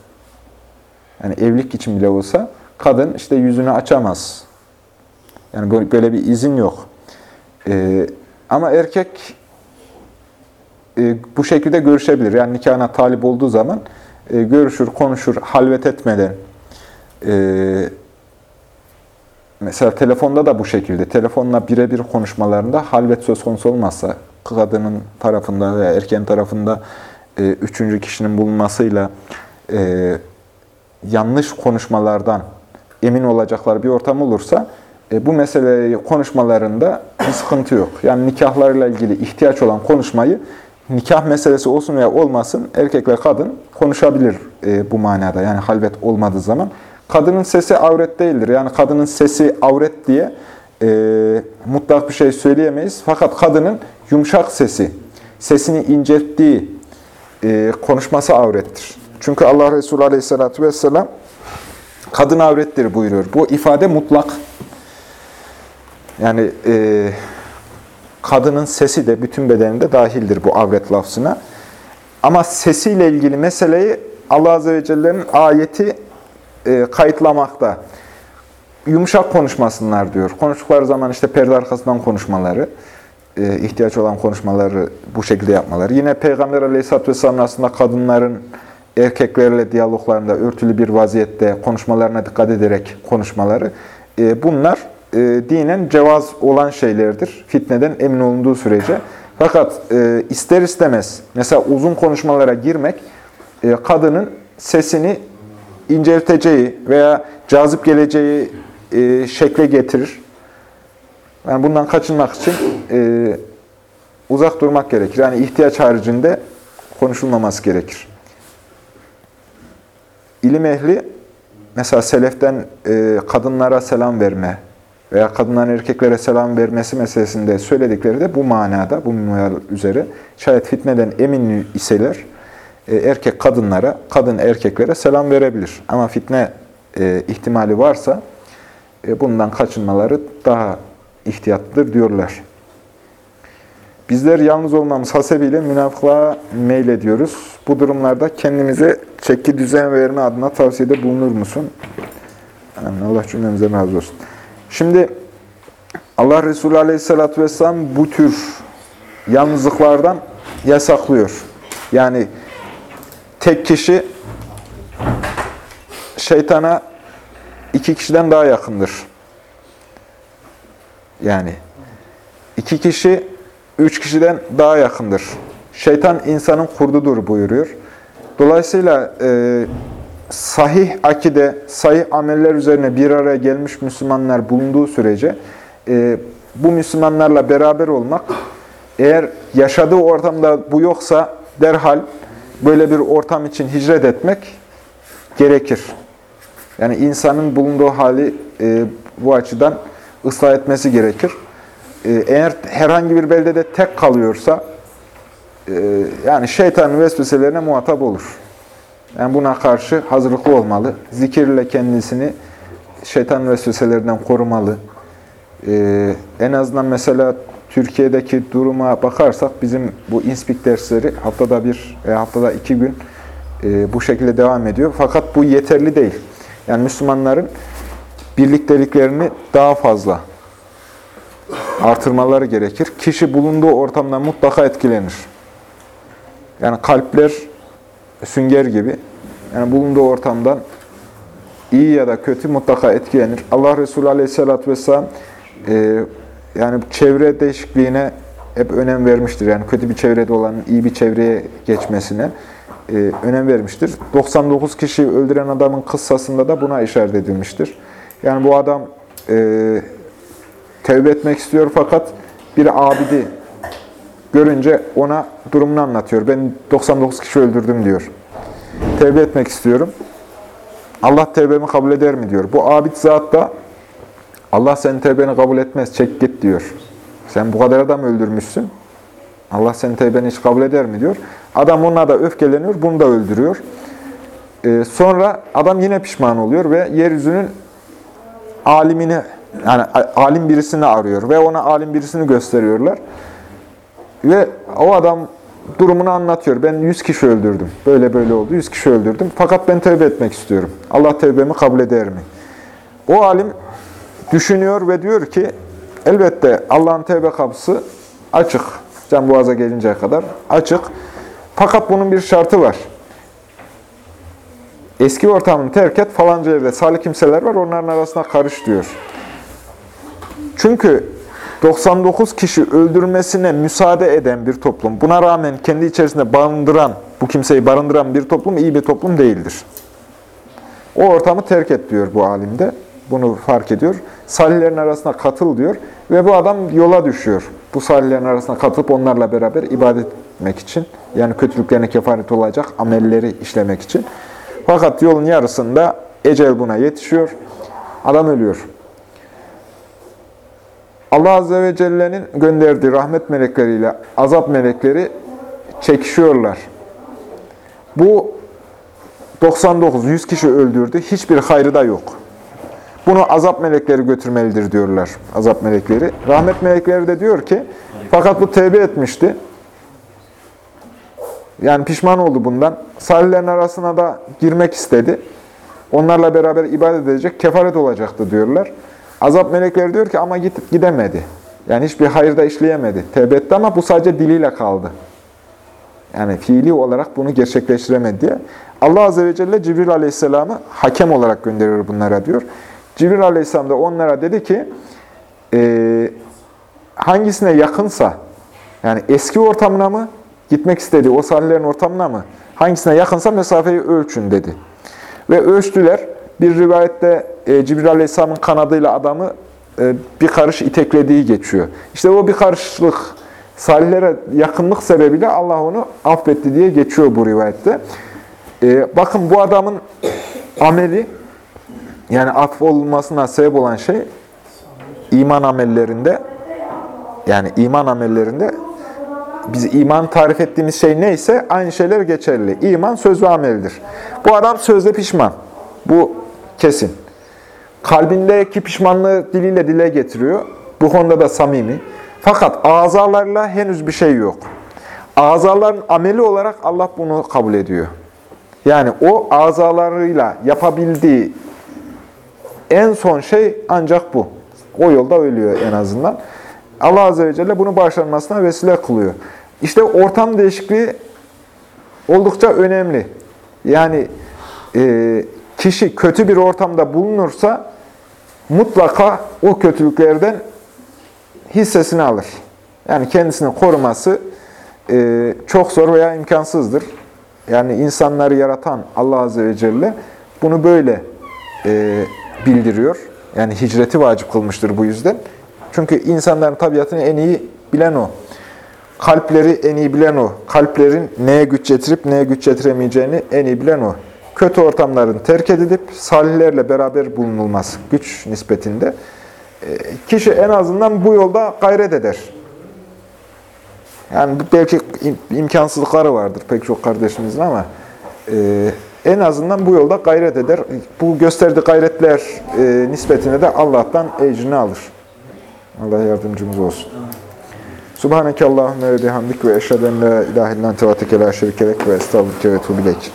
Speaker 1: Yani evlilik için bile olsa kadın işte yüzünü açamaz. Yani böyle, bir izin yok. E, ama erkek e, bu şekilde görüşebilir. Yani nikahına talip olduğu zaman e, görüşür, konuşur, halvet etmeden. E, mesela telefonda da bu şekilde. Telefonla birebir konuşmalarında halvet söz konusu olmazsa, kadının tarafında veya erkeğin tarafında e, üçüncü kişinin bulunmasıyla e, yanlış konuşmalardan emin olacakları bir ortam olursa, e, bu meseleyi konuşmalarında bir sıkıntı yok. Yani nikahlarıyla ilgili ihtiyaç olan konuşmayı nikah meselesi olsun veya olmasın erkek ve kadın konuşabilir e, bu manada. Yani halvet olmadığı zaman. Kadının sesi avret değildir. Yani kadının sesi avret diye e, mutlak bir şey söyleyemeyiz. Fakat kadının yumuşak sesi, sesini incelttiği e, konuşması avrettir. Çünkü Allah Resulü Aleyhisselatü Vesselam kadın avrettir buyuruyor. Bu ifade mutlak. Yani e, kadının sesi de bütün bedeninde dahildir bu avret lafzına. Ama sesiyle ilgili meseleyi Allah Azze ve Celle'nin ayeti e, kayıtlamakta. Yumuşak konuşmasınlar diyor. Konuştukları zaman işte perde arkasından konuşmaları, e, ihtiyaç olan konuşmaları bu şekilde yapmaları. Yine Peygamber Aleyhisselatü Vesselam'ın aslında kadınların erkeklerle diyaloglarında örtülü bir vaziyette konuşmalarına dikkat ederek konuşmaları. E, bunlar e, dinen cevaz olan şeylerdir. Fitneden emin olunduğu sürece. Fakat e, ister istemez mesela uzun konuşmalara girmek e, kadının sesini incelteceği veya cazip geleceği e, şekle getirir. Yani bundan kaçınmak için e, uzak durmak gerekir. Yani ihtiyaç haricinde konuşulmaması gerekir. İlim ehli mesela seleften e, kadınlara selam verme veya kadınların erkeklere selam vermesi meselesinde söyledikleri de bu manada, bu minval üzere. Şayet fitneden emin iseler e, erkek kadınlara, kadın erkeklere selam verebilir. Ama fitne e, ihtimali varsa e, bundan kaçınmaları daha ihtiyatlıdır diyorlar. Bizler yalnız olmamız hasebiyle münafıklığa meylediyoruz. Bu durumlarda kendimize çeki düzen verme adına tavsiyede bulunur musun? Yani Allah cümlemizden razı olsun. Şimdi Allah Resulü Aleyhisselatü Vesselam bu tür yalnızlıklardan yasaklıyor. Yani tek kişi şeytana iki kişiden daha yakındır. Yani iki kişi üç kişiden daha yakındır. Şeytan insanın kurdudur buyuruyor. Dolayısıyla e, sahih akide, sahih ameller üzerine bir araya gelmiş Müslümanlar bulunduğu sürece e, bu Müslümanlarla beraber olmak, eğer yaşadığı ortamda bu yoksa derhal böyle bir ortam için hicret etmek gerekir. Yani insanın bulunduğu hali e, bu açıdan ıslah etmesi gerekir. E, eğer herhangi bir beldede tek kalıyorsa, yani şeytanın vesveselerine muhatap olur. Yani buna karşı hazırlıklı olmalı. Zikirle kendisini şeytan vesveselerinden korumalı. Ee, en azından mesela Türkiye'deki duruma bakarsak bizim bu inspik dersleri haftada bir veya haftada iki gün e, bu şekilde devam ediyor. Fakat bu yeterli değil. Yani Müslümanların birlikteliklerini daha fazla artırmaları gerekir. Kişi bulunduğu ortamdan mutlaka etkilenir. Yani kalpler sünger gibi. Yani bulunduğu ortamdan iyi ya da kötü mutlaka etkilenir. Allah Resulü Aleyhisselatü Vesselam e, yani çevre değişikliğine hep önem vermiştir. Yani kötü bir çevrede olanın iyi bir çevreye geçmesine e, önem vermiştir. 99 kişi öldüren adamın kıssasında da buna işaret edilmiştir. Yani bu adam e, tevbe etmek istiyor fakat bir abidi görünce ona durumunu anlatıyor. Ben 99 kişi öldürdüm diyor. Tevbe etmek istiyorum. Allah tevbemi kabul eder mi diyor. Bu abid zat da Allah senin tevbeni kabul etmez, çek git diyor. Sen bu kadar adam öldürmüşsün. Allah senin tevbeni hiç kabul eder mi diyor. Adam ona da öfkeleniyor, bunu da öldürüyor. Ee, sonra adam yine pişman oluyor ve yeryüzünün alimini, yani alim birisini arıyor ve ona alim birisini gösteriyorlar. Ve o adam durumunu anlatıyor. Ben 100 kişi öldürdüm. Böyle böyle oldu. 100 kişi öldürdüm. Fakat ben tevbe etmek istiyorum. Allah tevbemi kabul eder mi? O alim düşünüyor ve diyor ki elbette Allah'ın tevbe kapısı açık. Can boğaza gelinceye kadar açık. Fakat bunun bir şartı var. Eski ortamını terk et, falanca yerde salih kimseler var, onların arasına karış diyor. Çünkü 99 kişi öldürmesine müsaade eden bir toplum, buna rağmen kendi içerisinde barındıran, bu kimseyi barındıran bir toplum iyi bir toplum değildir. O ortamı terk et diyor bu alimde. Bunu fark ediyor. Salihlerin arasına katıl diyor. Ve bu adam yola düşüyor. Bu salihlerin arasına katılıp onlarla beraber ibadet etmek için. Yani kötülüklerine kefaret olacak amelleri işlemek için. Fakat yolun yarısında ecel buna yetişiyor. Adam ölüyor. Allah Azze ve Celle'nin gönderdiği rahmet melekleriyle azap melekleri çekişiyorlar. Bu 99, 100 kişi öldürdü. Hiçbir hayrı da yok. Bunu azap melekleri götürmelidir diyorlar. Azap melekleri. Rahmet melekleri de diyor ki, fakat bu tevbe etmişti. Yani pişman oldu bundan. Salihlerin arasına da girmek istedi. Onlarla beraber ibadet edecek, kefaret olacaktı diyorlar. Azap melekleri diyor ki ama git, gidemedi. Yani hiçbir hayır da işleyemedi. Tevbe etti ama bu sadece diliyle kaldı. Yani fiili olarak bunu gerçekleştiremedi diye. Allah Azze ve Celle Cibril Aleyhisselam'ı hakem olarak gönderiyor bunlara diyor. Cibril Aleyhisselam da onlara dedi ki, e, hangisine yakınsa, yani eski ortamına mı, gitmek istediği o salihlerin ortamına mı, hangisine yakınsa mesafeyi ölçün dedi. Ve ölçtüler. Bir rivayette e, Cibril Aleyhisselam'ın kanadıyla adamı e, bir karış iteklediği geçiyor. İşte o bir karışlık, salihlere yakınlık sebebiyle Allah onu affetti diye geçiyor bu rivayette. E, bakın bu adamın [coughs] ameli, yani affolunmasına sebep olan şey, iman amellerinde, yani iman amellerinde biz iman tarif ettiğimiz şey neyse aynı şeyler geçerli. İman söz ve ameldir. Bu adam sözde pişman. Bu kesin. Kalbindeki pişmanlığı diliyle dile getiriyor. Bu konuda da samimi. Fakat azalarla henüz bir şey yok. Azaların ameli olarak Allah bunu kabul ediyor. Yani o azalarıyla yapabildiği en son şey ancak bu. O yolda ölüyor en azından. Allah Azze ve Celle bunu bağışlanmasına vesile kılıyor. İşte ortam değişikliği oldukça önemli. Yani e, kişi kötü bir ortamda bulunursa mutlaka o kötülüklerden hissesini alır. Yani kendisini koruması e, çok zor veya imkansızdır. Yani insanları yaratan Allah Azze ve Celle bunu böyle e, bildiriyor. Yani hicreti vacip kılmıştır bu yüzden. Çünkü insanların tabiatını en iyi bilen o. Kalpleri en iyi bilen o. Kalplerin neye güç getirip neye güç getiremeyeceğini en iyi bilen o. Kötü ortamların terk edilip salihlerle beraber bulunulmaz güç nispetinde. Kişi en azından bu yolda gayret eder. Yani belki imkansızlıkları vardır pek çok kardeşimizin ama e, en azından bu yolda gayret eder. Bu gösterdiği gayretler e, nispetine de Allah'tan ecrini alır. Allah yardımcımız olsun. Subhaneke Allahümme ve bihamdik ve eşheden la ilahe illan şerikelek ve estağfurke ve tuğbilek.